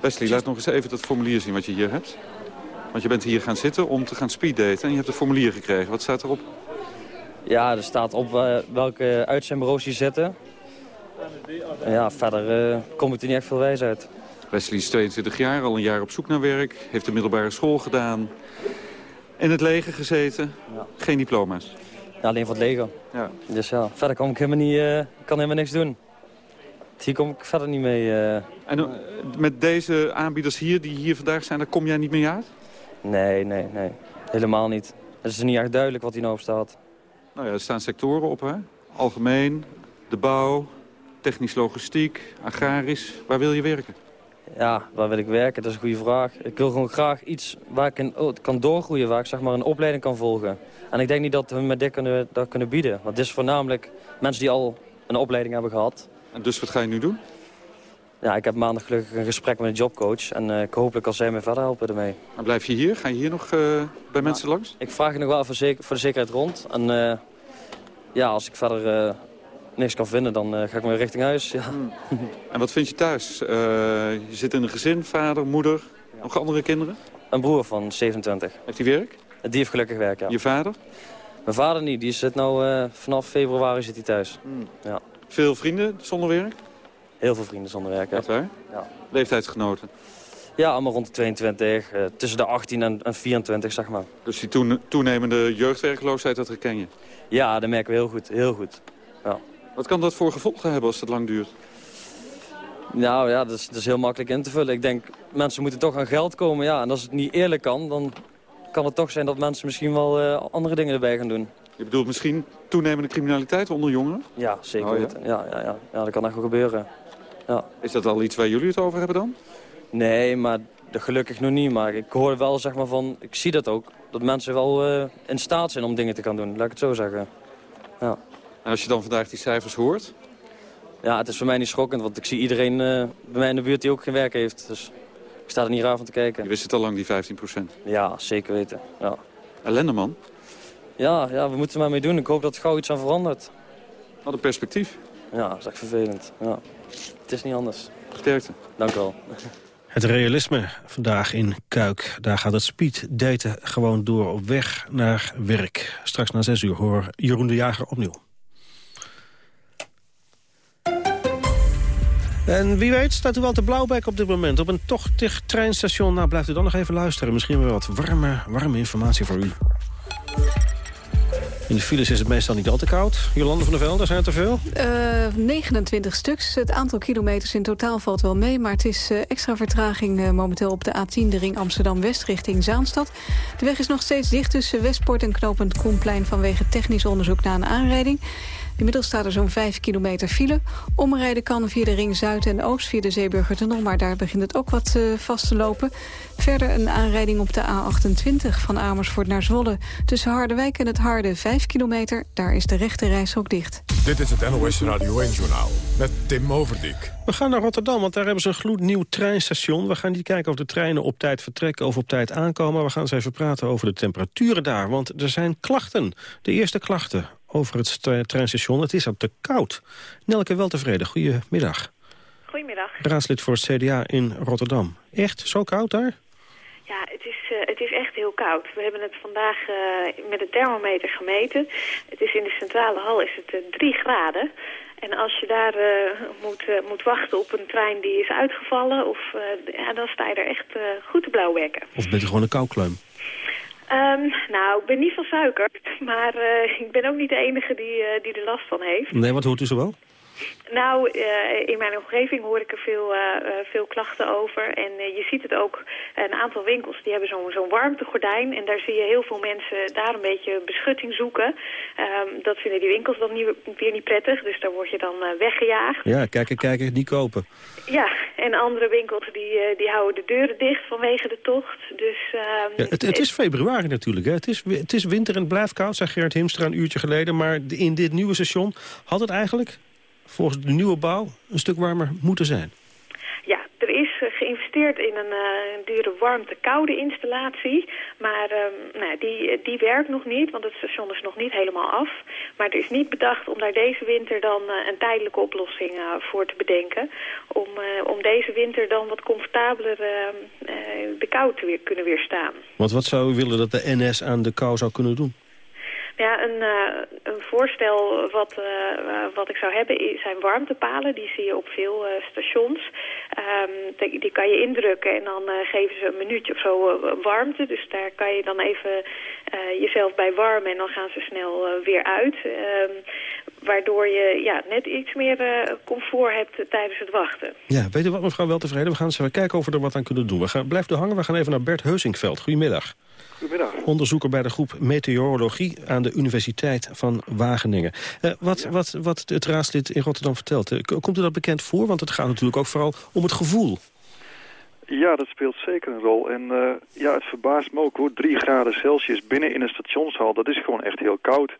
Wesley, laat nog eens even dat formulier zien wat je hier hebt. Want je bent hier gaan zitten om te gaan speeddaten en je hebt een formulier gekregen. Wat staat erop? Ja, er staat op welke uitzendbureaus je zitten. Ja, verder uh, kom ik er niet echt veel wijs uit. Wesley is 22 jaar, al een jaar op zoek naar werk. Heeft de middelbare school gedaan. In het leger gezeten. Ja. Geen diploma's. Ja, alleen voor het leger. Ja. Dus ja, verder kom ik helemaal niet, uh, kan helemaal niks doen. Hier kom ik verder niet mee. Uh... En uh, met deze aanbieders hier, die hier vandaag zijn, daar kom jij niet mee uit? Nee, nee, nee. Helemaal niet. Het is niet echt duidelijk wat hier nou op staat. Nou ja, er staan sectoren op, hè? Algemeen, de bouw, technisch logistiek, agrarisch. Waar wil je werken? Ja, waar wil ik werken? Dat is een goede vraag. Ik wil gewoon graag iets waar ik in, oh, kan doorgroeien, waar ik zeg maar een opleiding kan volgen. En ik denk niet dat we met dit kunnen, dat kunnen bieden. Want het is voornamelijk mensen die al een opleiding hebben gehad. En dus wat ga je nu doen? Ja, ik heb maandag gelukkig een gesprek met een jobcoach. En uh, ik hopelijk kan zij me verder helpen ermee. En blijf je hier? Ga je hier nog uh, bij mensen langs? Ik vraag je nog wel voor, zeker, voor de zekerheid rond. En uh, ja, als ik verder niks kan vinden, dan uh, ga ik weer richting huis. Ja. Hmm. En wat vind je thuis? Uh, je zit in een gezin, vader, moeder, nog andere kinderen? Een broer van 27. Heeft hij werk? Die heeft gelukkig werk, ja. Je vader? Mijn vader niet, die zit nou uh, vanaf februari zit hij thuis. Hmm. Ja. Veel vrienden zonder werk? Heel veel vrienden zonder werk, ja. waar? Ja. Leeftijdsgenoten? Ja, allemaal rond de 22, tussen de 18 en, en 24, zeg maar. Dus die toenemende jeugdwerkloosheid, dat herken je? Ja, dat merken we heel goed, heel goed. Ja. Wat kan dat voor gevolgen hebben als het lang duurt? Nou ja, dat is, dat is heel makkelijk in te vullen. Ik denk, mensen moeten toch aan geld komen. Ja, en als het niet eerlijk kan, dan kan het toch zijn dat mensen misschien wel uh, andere dingen erbij gaan doen. Je bedoelt misschien toenemende criminaliteit onder jongeren? Ja, zeker oh, ja? Ja, ja, ja. ja, dat kan echt wel gebeuren. Ja. Is dat al iets waar jullie het over hebben dan? Nee, maar gelukkig nog niet. Maar ik hoor wel, zeg maar, van, ik zie dat ook, dat mensen wel uh, in staat zijn om dingen te gaan doen. Laat ik het zo zeggen. Ja. En als je dan vandaag die cijfers hoort? Ja, het is voor mij niet schokkend, want ik zie iedereen uh, bij mij in de buurt die ook geen werk heeft. Dus ik sta er niet raar van te kijken. Je wist het al lang, die 15 procent? Ja, zeker weten. Ja. Ellende, man. Ja, ja, we moeten er maar mee doen. Ik hoop dat er gauw iets aan verandert. Wat een perspectief. Ja, dat is echt vervelend. Ja. Het is niet anders. Sterkte. Dank u wel. Het realisme vandaag in Kuik. Daar gaat het speeddaten gewoon door op weg naar werk. Straks na zes uur hoor Jeroen de Jager opnieuw. En wie weet staat u wel te blauwbek op dit moment. Op een tochtig treinstation. Nou, blijft u dan nog even luisteren. Misschien weer wat warme, warme informatie voor u. In de files is het meestal niet al te koud. Jolande van der Velde, zijn er te veel? Uh, eh, 29 stuks. Het aantal kilometers in totaal valt wel mee. Maar het is uh, extra vertraging uh, momenteel op de A10, de ring Amsterdam-West richting Zaanstad. De weg is nog steeds dicht tussen Westpoort en knooppunt Koenplein... vanwege technisch onderzoek na een aanrijding. Inmiddels staat er zo'n 5 kilometer file. Omrijden kan via de Ring Zuid en Oost via de Zeeburgertunnel... maar daar begint het ook wat uh, vast te lopen. Verder een aanrijding op de A28 van Amersfoort naar Zwolle. Tussen Harderwijk en het Harde 5 kilometer, daar is de rechte reis ook dicht. Dit is het NOS Radio 1-journaal met Tim Overdijk. We gaan naar Rotterdam, want daar hebben ze een gloednieuw treinstation. We gaan niet kijken of de treinen op tijd vertrekken of op tijd aankomen. We gaan eens even praten over de temperaturen daar, want er zijn klachten. De eerste klachten over het treinstation. Het is al te koud. Nelke wel tevreden. Goedemiddag. Goedemiddag. Raadslid voor het CDA in Rotterdam. Echt zo koud daar? Ja, het is, uh, het is echt heel koud. We hebben het vandaag uh, met de thermometer gemeten. Het is in de centrale hal is het uh, 3 graden. En als je daar moet, moet wachten op een trein die is uitgevallen... Of, ja, dan sta je er echt goed te blauwwekken. Of ben je gewoon een koukleum? Um, nou, ik ben niet van suiker, maar uh, ik ben ook niet de enige die, uh, die er last van heeft. Nee, wat hoort u zo wel? Nou, uh, in mijn omgeving hoor ik er veel, uh, veel klachten over. En je ziet het ook, een aantal winkels die hebben zo'n zo'n warmtegordijn. En daar zie je heel veel mensen daar een beetje beschutting zoeken. Um, dat vinden die winkels dan niet, weer niet prettig. Dus daar word je dan weggejaagd. Ja, kijken, kijken, niet kopen. Ja, en andere winkels die, die houden de deuren dicht vanwege de tocht. Dus, um, ja, het, het, is februari natuurlijk. Hè? Het, is, het is winter en het blijft koud, zei Gerrit Himstra een uurtje geleden. Maar in dit nieuwe station had het eigenlijk volgens de nieuwe bouw een stuk warmer moeten zijn. Ja, er is geïnvesteerd in een uh, dure warmte-koude installatie. Maar um, nou, die, die werkt nog niet, want het station is nog niet helemaal af. Maar er is niet bedacht om daar deze winter dan uh, een tijdelijke oplossing uh, voor te bedenken. Om, om deze winter dan wat comfortabeler de kou te weer, kunnen weerstaan. Want wat zou u willen dat de NS aan de kou zou kunnen doen? Ja, een, uh, een voorstel wat, uh, wat ik zou hebben zijn warmtepalen. Die zie je op veel uh, stations. Um, die, die, kan je indrukken en dan geven ze een minuutje of zo warmte. Dus daar kan je dan even jezelf bij warmen en dan gaan ze snel weer uit. Um, waardoor je ja, net iets meer comfort hebt tijdens het wachten. Ja, weet u wat mevrouw wel tevreden? We gaan eens even kijken of we er wat aan kunnen doen. We gaan, blijf er hangen, we gaan even naar Bert Heusingveld. Goedemiddag. Goedemiddag. Onderzoeker bij de groep Meteorologie aan de Universiteit van Wageningen. Uh, wat, ja. wat, wat het raadslid in Rotterdam vertelt, uh, komt u dat bekend voor? Want het gaat natuurlijk ook vooral om het gevoel. Ja, dat speelt zeker een rol. En uh, ja, het verbaast me ook hoor. 3 graden Celsius binnen in een stationshal, dat is gewoon echt heel koud.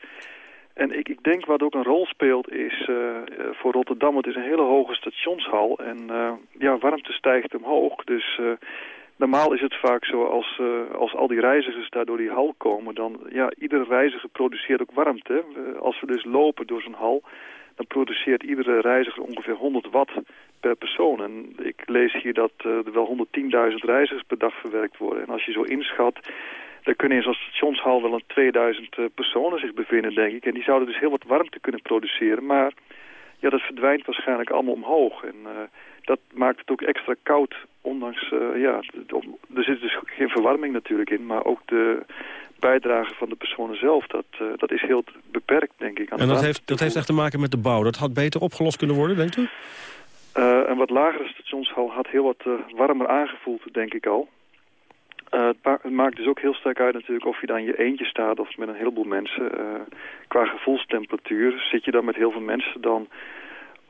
En ik, ik denk wat ook een rol speelt is voor Rotterdam, het is een hele hoge stationshal. En ja, warmte stijgt omhoog, dus Normaal is het vaak zo als, uh, als al die reizigers daar door die hal komen, dan ja, iedere reiziger produceert ook warmte. Uh, als we dus lopen door zo'n hal, dan produceert iedere reiziger ongeveer 100 watt per persoon. En ik lees hier dat uh, er wel 110.000 reizigers per dag verwerkt worden. En als je zo inschat, dan kunnen in zo'n stationshal wel een 2000 personen zich bevinden, denk ik. En die zouden dus heel wat warmte kunnen produceren, maar ja, dat verdwijnt waarschijnlijk allemaal omhoog. En dat maakt het ook extra koud, ondanks, uh, ja, er zit dus geen verwarming natuurlijk in, maar ook de bijdrage van de personen zelf, dat, uh, dat is heel beperkt, denk ik. Aan en dat heeft, dat heeft echt te maken met de bouw. Dat had beter opgelost kunnen worden, denkt u? Uh, een wat lagere stationshal had heel wat warmer aangevoeld, denk ik al. het, maakt dus ook heel sterk uit natuurlijk of je dan in je eentje staat of met een heleboel mensen. qua gevoelstemperatuur zit je dan met heel veel mensen, dan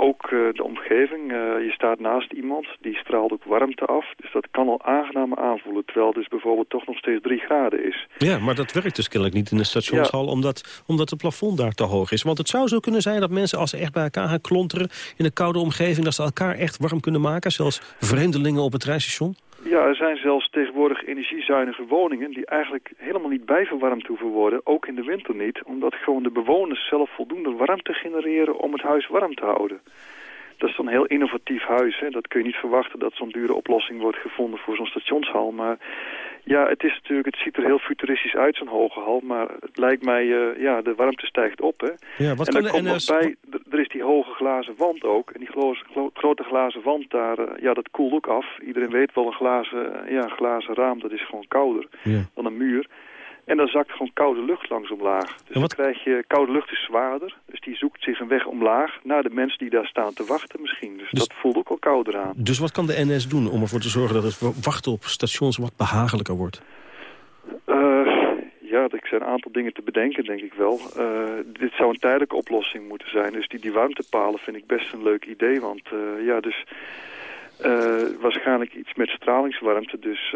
ook uh, de omgeving. Uh, je staat naast iemand, die straalt ook warmte af. Dus dat kan al aangenaam aanvoelen. Terwijl het dus bijvoorbeeld toch nog steeds 3 graden is. Ja, maar dat werkt dus kennelijk niet in de stationshal... Ja. Omdat, omdat het plafond daar te hoog is. Want het zou zo kunnen zijn dat mensen als ze echt bij elkaar gaan klonteren... in een koude omgeving, dat ze elkaar echt warm kunnen maken. Zelfs vreemdelingen op het treinstation. Ja, er zijn zelfs tegenwoordig energiezuinige woningen... die eigenlijk helemaal niet bijverwarmd hoeven worden, ook in de winter niet... omdat gewoon de bewoners zelf voldoende warmte genereren om het huis warm te houden. Dat is dan een heel innovatief huis. Hè. Dat kun je niet verwachten dat zo'n dure oplossing wordt gevonden voor zo'n stationshal. Maar ja, het is natuurlijk, het ziet er heel futuristisch uit, zo'n hoge hal. Maar het lijkt mij, uh, ja, de warmte stijgt op, hè. Ja, wat en kan er komt NS... nog bij, er is die hoge glazen wand ook. En die glo grote glazen wand daar, uh, ja, dat koelt ook af. Iedereen weet wel, een glazen, uh, ja, glazen raam, dat is gewoon kouder ja. dan een muur. En dan zakt gewoon koude lucht langs omlaag. Dus dan krijg je, koude lucht is zwaarder. Dus die zoekt zich een weg omlaag naar de mensen die daar staan te wachten misschien. Dus, dus, dat voelt ook al kouder aan. Dus wat kan de NS doen om ervoor te zorgen dat het wachten op stations wat behagelijker wordt? Uh, ja, er zijn een aantal dingen te bedenken, denk ik wel. Uh, dit zou een tijdelijke oplossing moeten zijn. Dus die, die warmtepalen vind ik best een leuk idee. Want uh, ja, dus waarschijnlijk iets met stralingswarmte. Dus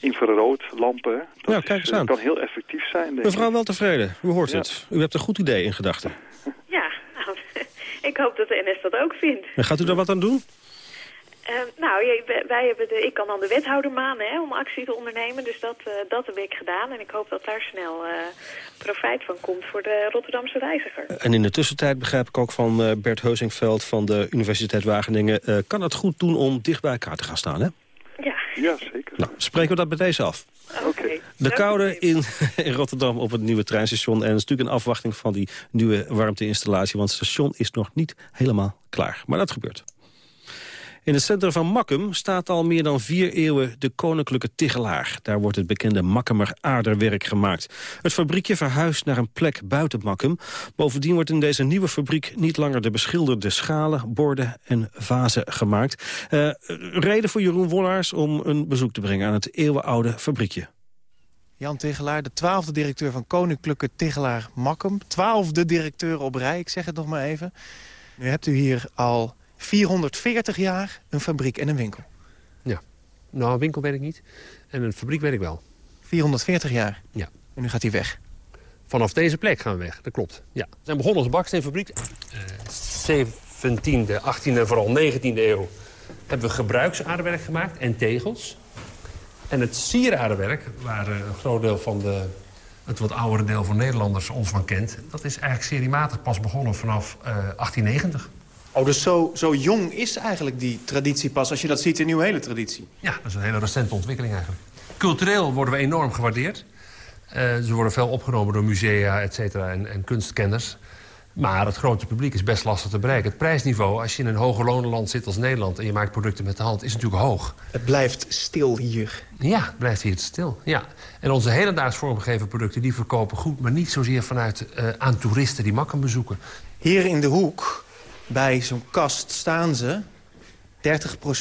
infrarood, lampen. Dat ja, kijk eens aan. kan heel effectief zijn, denk Mevrouw ik. wel tevreden, u hoort ja. het. U hebt een goed idee in gedachten. Ja, nou, ik hoop dat de NS dat ook vindt. En gaat u daar wat aan doen? Uh, nou, wij hebben de, ik kan dan de wethouder manen hè, om actie te ondernemen. Dus dat, uh, dat heb ik gedaan. En ik hoop dat daar snel uh, profijt van komt voor de Rotterdamse reiziger. En in de tussentijd begrijp ik ook van Bert Heusingveld van de Universiteit Wageningen... kan het goed doen om dicht bij elkaar te gaan staan, hè? Ja. Ja, zeker. Nou, spreken we dat bij deze af. Oké. Okay. De koude in, in Rotterdam op het nieuwe treinstation. En het is natuurlijk een afwachting van die nieuwe warmteinstallatie. Want het station is nog niet helemaal klaar. Maar dat gebeurt. In het centrum van Makkum staat al meer dan vier eeuwen de Koninklijke Tigelaar. Daar wordt het bekende Makkumer aarderwerk gemaakt. Het fabriekje verhuist naar een plek buiten Makkum. Bovendien wordt in deze nieuwe fabriek niet langer de beschilderde schalen, borden en vazen gemaakt. Uh, reden voor Jeroen Wollaars om een bezoek te brengen aan het eeuwenoude fabriekje. Jan Tigelaar, de twaalfde directeur van Koninklijke Tigelaar Makkum. Twaalfde directeur op rij, ik zeg het nog maar even. Nu hebt u hier al 440 jaar een fabriek en een winkel. Ja, nou een winkel weet ik niet. En een fabriek weet ik wel. 440 jaar? Ja. En nu gaat hij weg? Vanaf deze plek gaan we weg, dat klopt. Ja. We zijn begonnen als baksteenfabriek. Uh, 17e, 18e en vooral 19e eeuw hebben we gebruiksaardewerk gemaakt en tegels. En het sieraardewerk, waar een groot deel van de, het wat oudere deel van Nederlanders ons van kent... dat is eigenlijk seriematig pas begonnen vanaf uh, 1890. Oh, dus zo, zo jong is eigenlijk die traditie pas, als je dat ziet in uw hele traditie? Ja, dat is een hele recente ontwikkeling eigenlijk. Cultureel worden we enorm gewaardeerd. Uh, ze worden veel opgenomen door musea, et cetera, en, en kunstkenners. Maar het grote publiek is best lastig te bereiken. Het prijsniveau, als je in een hoger lonenland zit als Nederland... en je maakt producten met de hand, is natuurlijk hoog. Het blijft stil hier. Ja, het blijft hier stil, ja. En onze hedendaags vormgegeven producten, die verkopen goed... maar niet zozeer vanuit uh, aan toeristen die Makkum bezoeken. Hier in de hoek bij zo'n kast staan ze.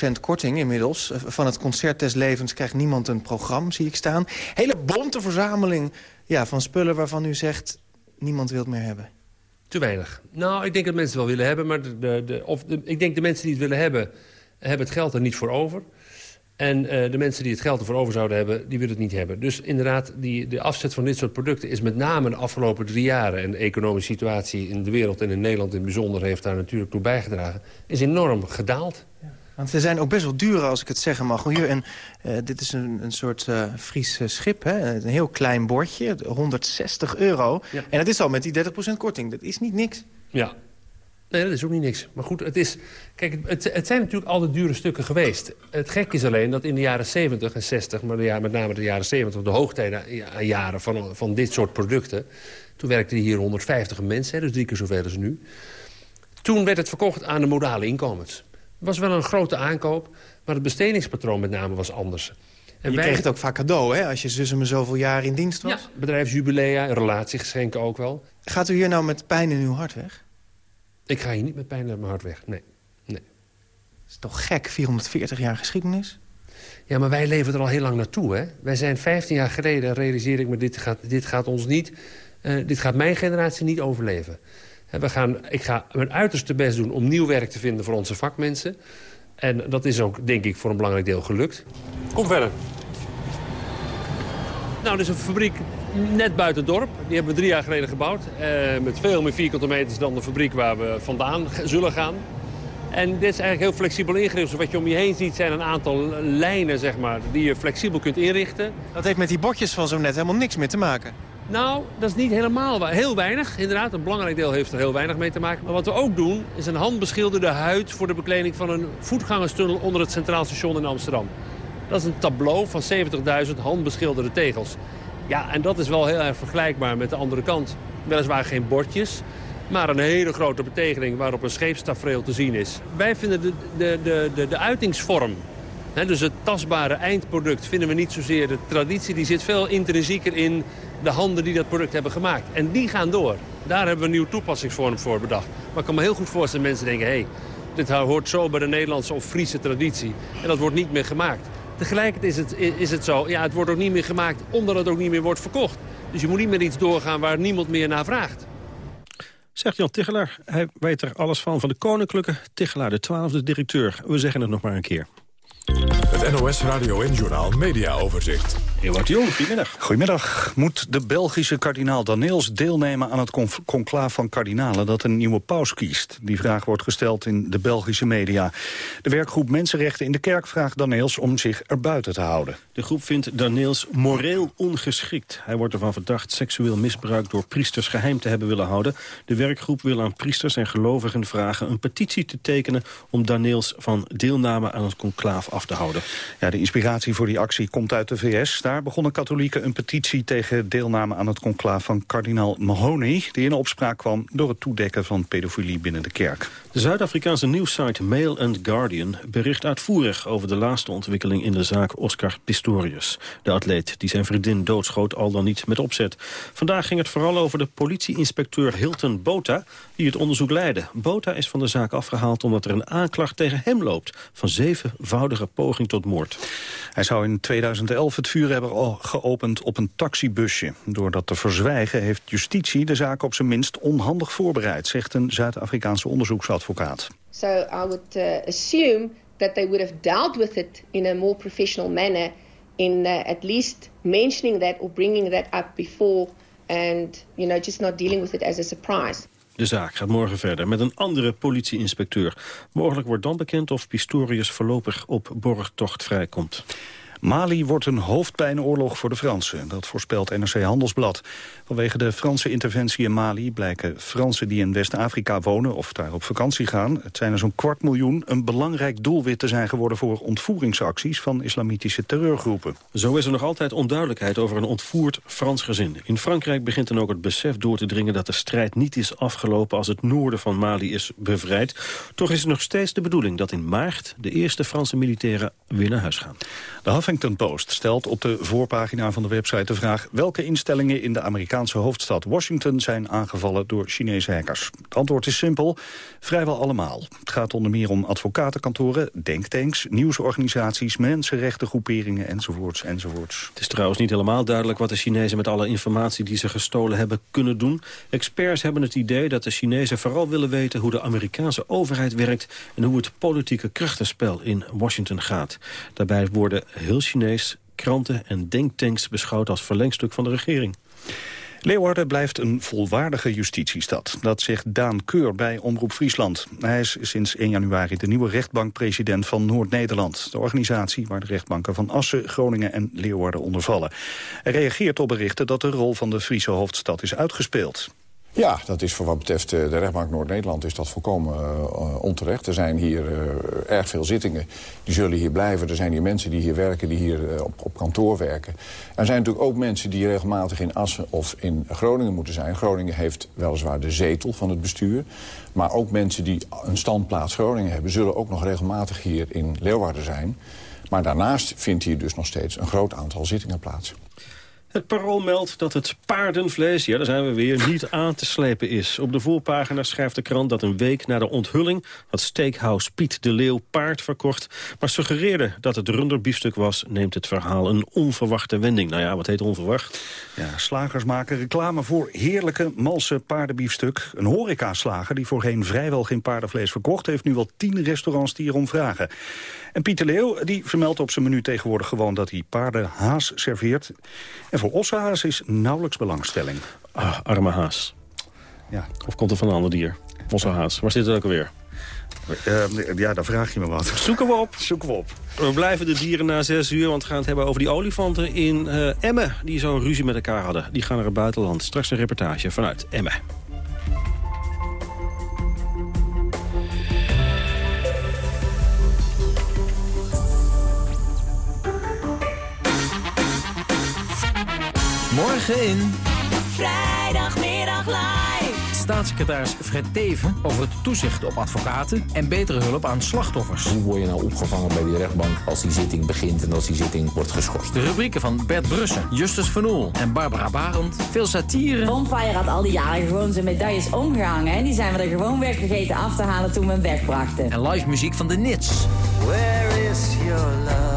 30% korting inmiddels. Van het Concert des Levens krijgt niemand een programma, zie ik staan. Hele bonte verzameling ja, van spullen waarvan u zegt... niemand wil het meer hebben. Te weinig. Nou, ik denk dat mensen wel willen hebben. Maar de, de, of ik denk de mensen die het willen hebben... hebben het geld er niet voor over. En uh, de mensen die het geld ervoor over zouden hebben, die willen het niet hebben. Dus inderdaad, die, de afzet van dit soort producten is met name de afgelopen drie jaren... en de economische situatie in de wereld en in Nederland in het bijzonder... heeft daar natuurlijk toe bijgedragen, is enorm gedaald. Ja. Want ze zijn ook best wel duur, als ik het zeggen mag. Hier, en, uh, dit is een, een soort uh, Fries schip, hè? een heel klein bordje, 160 euro. Ja. En dat is al met die 30% korting, dat is niet niks. Ja, Nee, dat is ook niet niks. Maar goed, het, is, kijk, het, het zijn natuurlijk altijd dure stukken geweest. Het gek is alleen dat in de jaren 70 en 60... maar ja, met name de jaren 70, de hoogtijdenjaren van, van dit soort producten... toen werkten hier 150 mensen, dus drie keer zoveel als nu. Toen werd het verkocht aan de modale inkomens. Het was wel een grote aankoop, maar het bestedingspatroon met name was anders. En je wij... kreeg het ook vaak cadeau, hè, als je zussen me zoveel jaar in dienst was? Ja, bedrijfsjubilea, relatiegeschenken ook wel. Gaat u hier nou met pijn in uw hart weg? Ik ga hier niet met pijn uit mijn hart weg, nee. nee. Dat is toch gek, 440 jaar geschiedenis? Ja, maar wij leven er al heel lang naartoe, hè. Wij zijn 15 jaar geleden, realiseer ik me, dit gaat, dit gaat ons niet... Uh, dit gaat mijn generatie niet overleven. We gaan, ik ga mijn uiterste best doen om nieuw werk te vinden voor onze vakmensen. En dat is ook, denk ik, voor een belangrijk deel gelukt. Kom verder. Nou, dit is een fabriek net buiten het dorp. Die hebben we drie jaar geleden gebouwd. Eh, met veel meer vierkante meters dan de fabriek waar we vandaan zullen gaan. En dit is eigenlijk heel flexibel ingericht. Dus wat je om je heen ziet zijn een aantal lijnen zeg maar, die je flexibel kunt inrichten. Dat heeft met die bordjes van zo net helemaal niks meer te maken. Nou, dat is niet helemaal waar. Heel weinig, inderdaad. Een belangrijk deel heeft er heel weinig mee te maken. Maar wat we ook doen, is een handbeschilderde huid... voor de bekleding van een voetgangerstunnel onder het Centraal Station in Amsterdam. Dat is een tableau van 70.000 handbeschilderde tegels. Ja, en dat is wel heel erg vergelijkbaar met de andere kant. Weliswaar geen bordjes, maar een hele grote betekening waarop een scheepstafereel te zien is. Wij vinden de, de, de, de, de uitingsvorm, hè, dus het tastbare eindproduct, vinden we niet zozeer de traditie. Die zit veel intrinsieker in de handen die dat product hebben gemaakt. En die gaan door. Daar hebben we een nieuwe toepassingsvorm voor bedacht. Maar ik kan me heel goed voorstellen dat mensen denken... hé, hey, dit hoort zo bij de Nederlandse of Friese traditie. En dat wordt niet meer gemaakt. Tegelijkertijd is het, is het zo, ja, het wordt ook niet meer gemaakt omdat het ook niet meer wordt verkocht. Dus je moet niet meer iets doorgaan waar niemand meer naar vraagt. Zegt Jan Tichelaar. Hij weet er alles van, van de koninklijke Tichelaar, de twaalfde directeur. We zeggen het nog maar een keer. Het NOS Radio en Journaal Media Overzicht. Ewout Jong, goedemiddag. Goedemiddag. Moet de Belgische kardinaal Daneels deelnemen aan het conclaaf van kardinalen dat een nieuwe paus kiest? Die vraag wordt gesteld in de Belgische media. De werkgroep Mensenrechten in de Kerk vraagt Daneels om zich erbuiten te houden. De groep vindt Daneels moreel ongeschikt. Hij wordt ervan verdacht seksueel misbruik door priesters geheim te hebben willen houden. De werkgroep wil aan priesters en gelovigen vragen een petitie te tekenen om Daneels van deelname aan het conclaaf af te houden. Ja, de inspiratie voor die actie komt uit de VS. Daar begonnen katholieken een petitie tegen deelname aan het conclaaf van kardinaal Mahoney... die in opspraak kwam door het toedekken van pedofilie binnen de kerk. De Zuid-Afrikaanse nieuwssite Mail and Guardian bericht uitvoerig over de laatste ontwikkeling in de zaak Oscar Pistorius. De atleet die zijn vriendin doodschoot al dan niet met opzet. Vandaag ging het vooral over de politieinspecteur Hilton Bota die het onderzoek leidde. Bota is van de zaak afgehaald omdat er een aanklacht tegen hem loopt van zevenvoudige poging tot moord. Hij zou in 2011 het vuur hebben geopend op een taxibusje. Door dat te verzwijgen heeft justitie de zaak op zijn minst onhandig voorbereid, zegt een Zuid-Afrikaanse onderzoeksadvocaat. So I would uh, assume that they would have dealt with it in a more professional manner in uh, at least mentioning that or bringing that up before and you know just not dealing with it as a surprise. De zaak gaat morgen verder met een andere politieinspecteur. Mogelijk wordt dan bekend of Pistorius voorlopig op borgtocht vrijkomt. Mali wordt een hoofdpijnoorlog voor de Fransen. Dat voorspelt NRC Handelsblad. Vanwege de Franse interventie in Mali blijken Fransen die in West-Afrika wonen of daar op vakantie gaan, het zijn er zo'n kwart miljoen, een belangrijk doelwit te zijn geworden voor ontvoeringsacties van islamitische terreurgroepen. Zo is er nog altijd onduidelijkheid over een ontvoerd Frans gezin. In Frankrijk begint dan ook het besef door te dringen dat de strijd niet is afgelopen als het noorden van Mali is bevrijd. Toch is er nog steeds de bedoeling dat in maart de eerste Franse militairen weer naar huis gaan. De Huffington Post stelt op de voorpagina van de website de vraag welke instellingen in de Amerikaanse Amerikaanse hoofdstad Washington zijn aangevallen door Chinese hackers? Het antwoord is simpel, vrijwel allemaal. Het gaat onder meer om advocatenkantoren, denktanks, nieuwsorganisaties, mensenrechtengroeperingen enzovoorts enzovoorts. Het is trouwens niet helemaal duidelijk wat de Chinezen met alle informatie die ze gestolen hebben kunnen doen. Experts hebben het idee dat de Chinezen vooral willen weten hoe de Amerikaanse overheid werkt en hoe het politieke krachtenspel in Washington gaat. Daarbij worden heel Chinees kranten en denktanks beschouwd als verlengstuk van de regering. Leeuwarden blijft een volwaardige justitiestad. Dat zegt Daan Keur bij Omroep Friesland. Hij is sinds 1 januari de nieuwe rechtbankpresident van Noord-Nederland. De organisatie waar de rechtbanken van Assen, Groningen en Leeuwarden onder vallen. Hij reageert op berichten dat de rol van de Friese hoofdstad is uitgespeeld. Ja, dat is voor wat betreft eh, de rechtbank Noord-Nederland is dat volkomen uh, onterecht. Er zijn hier uh, erg veel zittingen. Die zullen hier blijven. Er zijn hier mensen die hier werken, die hier op, op, kantoor werken. Er zijn natuurlijk ook mensen die regelmatig in Assen of in Groningen moeten zijn. Groningen heeft weliswaar de zetel van het bestuur. Maar ook mensen die een standplaats Groningen hebben... zullen ook nog regelmatig hier in Leeuwarden zijn. Maar daarnaast vindt hier dus nog steeds een groot aantal zittingen plaats. Het parool meldt dat het paardenvlees, ja daar zijn we weer, niet aan te slepen is. Op de voorpagina schrijft de krant dat een week na de onthulling... had Steakhouse Piet de Leeuw paard verkocht... maar suggereerde dat het runderbiefstuk was... neemt het verhaal een onverwachte wending. Nou ja, wat heet onverwacht? Ja, slagers maken reclame voor heerlijke malse paardenbiefstuk. Een horecaslager die voorheen vrijwel geen paardenvlees verkocht... heeft nu wel tien restaurants die erom vragen. En Pieter Leeuw die vermeldt op zijn menu tegenwoordig gewoon... dat hij paardenhaas serveert. Voor ossenhaas is nauwelijks belangstelling. Ah, arme haas. Ja. Of komt er van een ander dier? Ossenhaas. Waar zit het ook alweer? Uh, ja, daar vraag je me wat. Zoeken we op. Zoeken we op. We blijven de dieren na zes uur, want we gaan het hebben over die olifanten in uh, Emmen... die zo'n ruzie met elkaar hadden. Die gaan naar het buitenland. Straks een reportage vanuit Emmen. Morgen in... Vrijdagmiddag live. Staatssecretaris Fred Teven over het toezicht op advocaten... en betere hulp aan slachtoffers. Hoe word je nou opgevangen bij die rechtbank als die zitting begint... en als die zitting wordt geschorst? De rubrieken van Bert Brussen, Justus Van Oel en Barbara Barend. Veel satire. Bonfire had al die jaren gewoon zijn medailles omgehangen... en die zijn we er gewoon weer vergeten af te halen toen we hem wegbrachten. En live muziek van de Nits. Where is your love?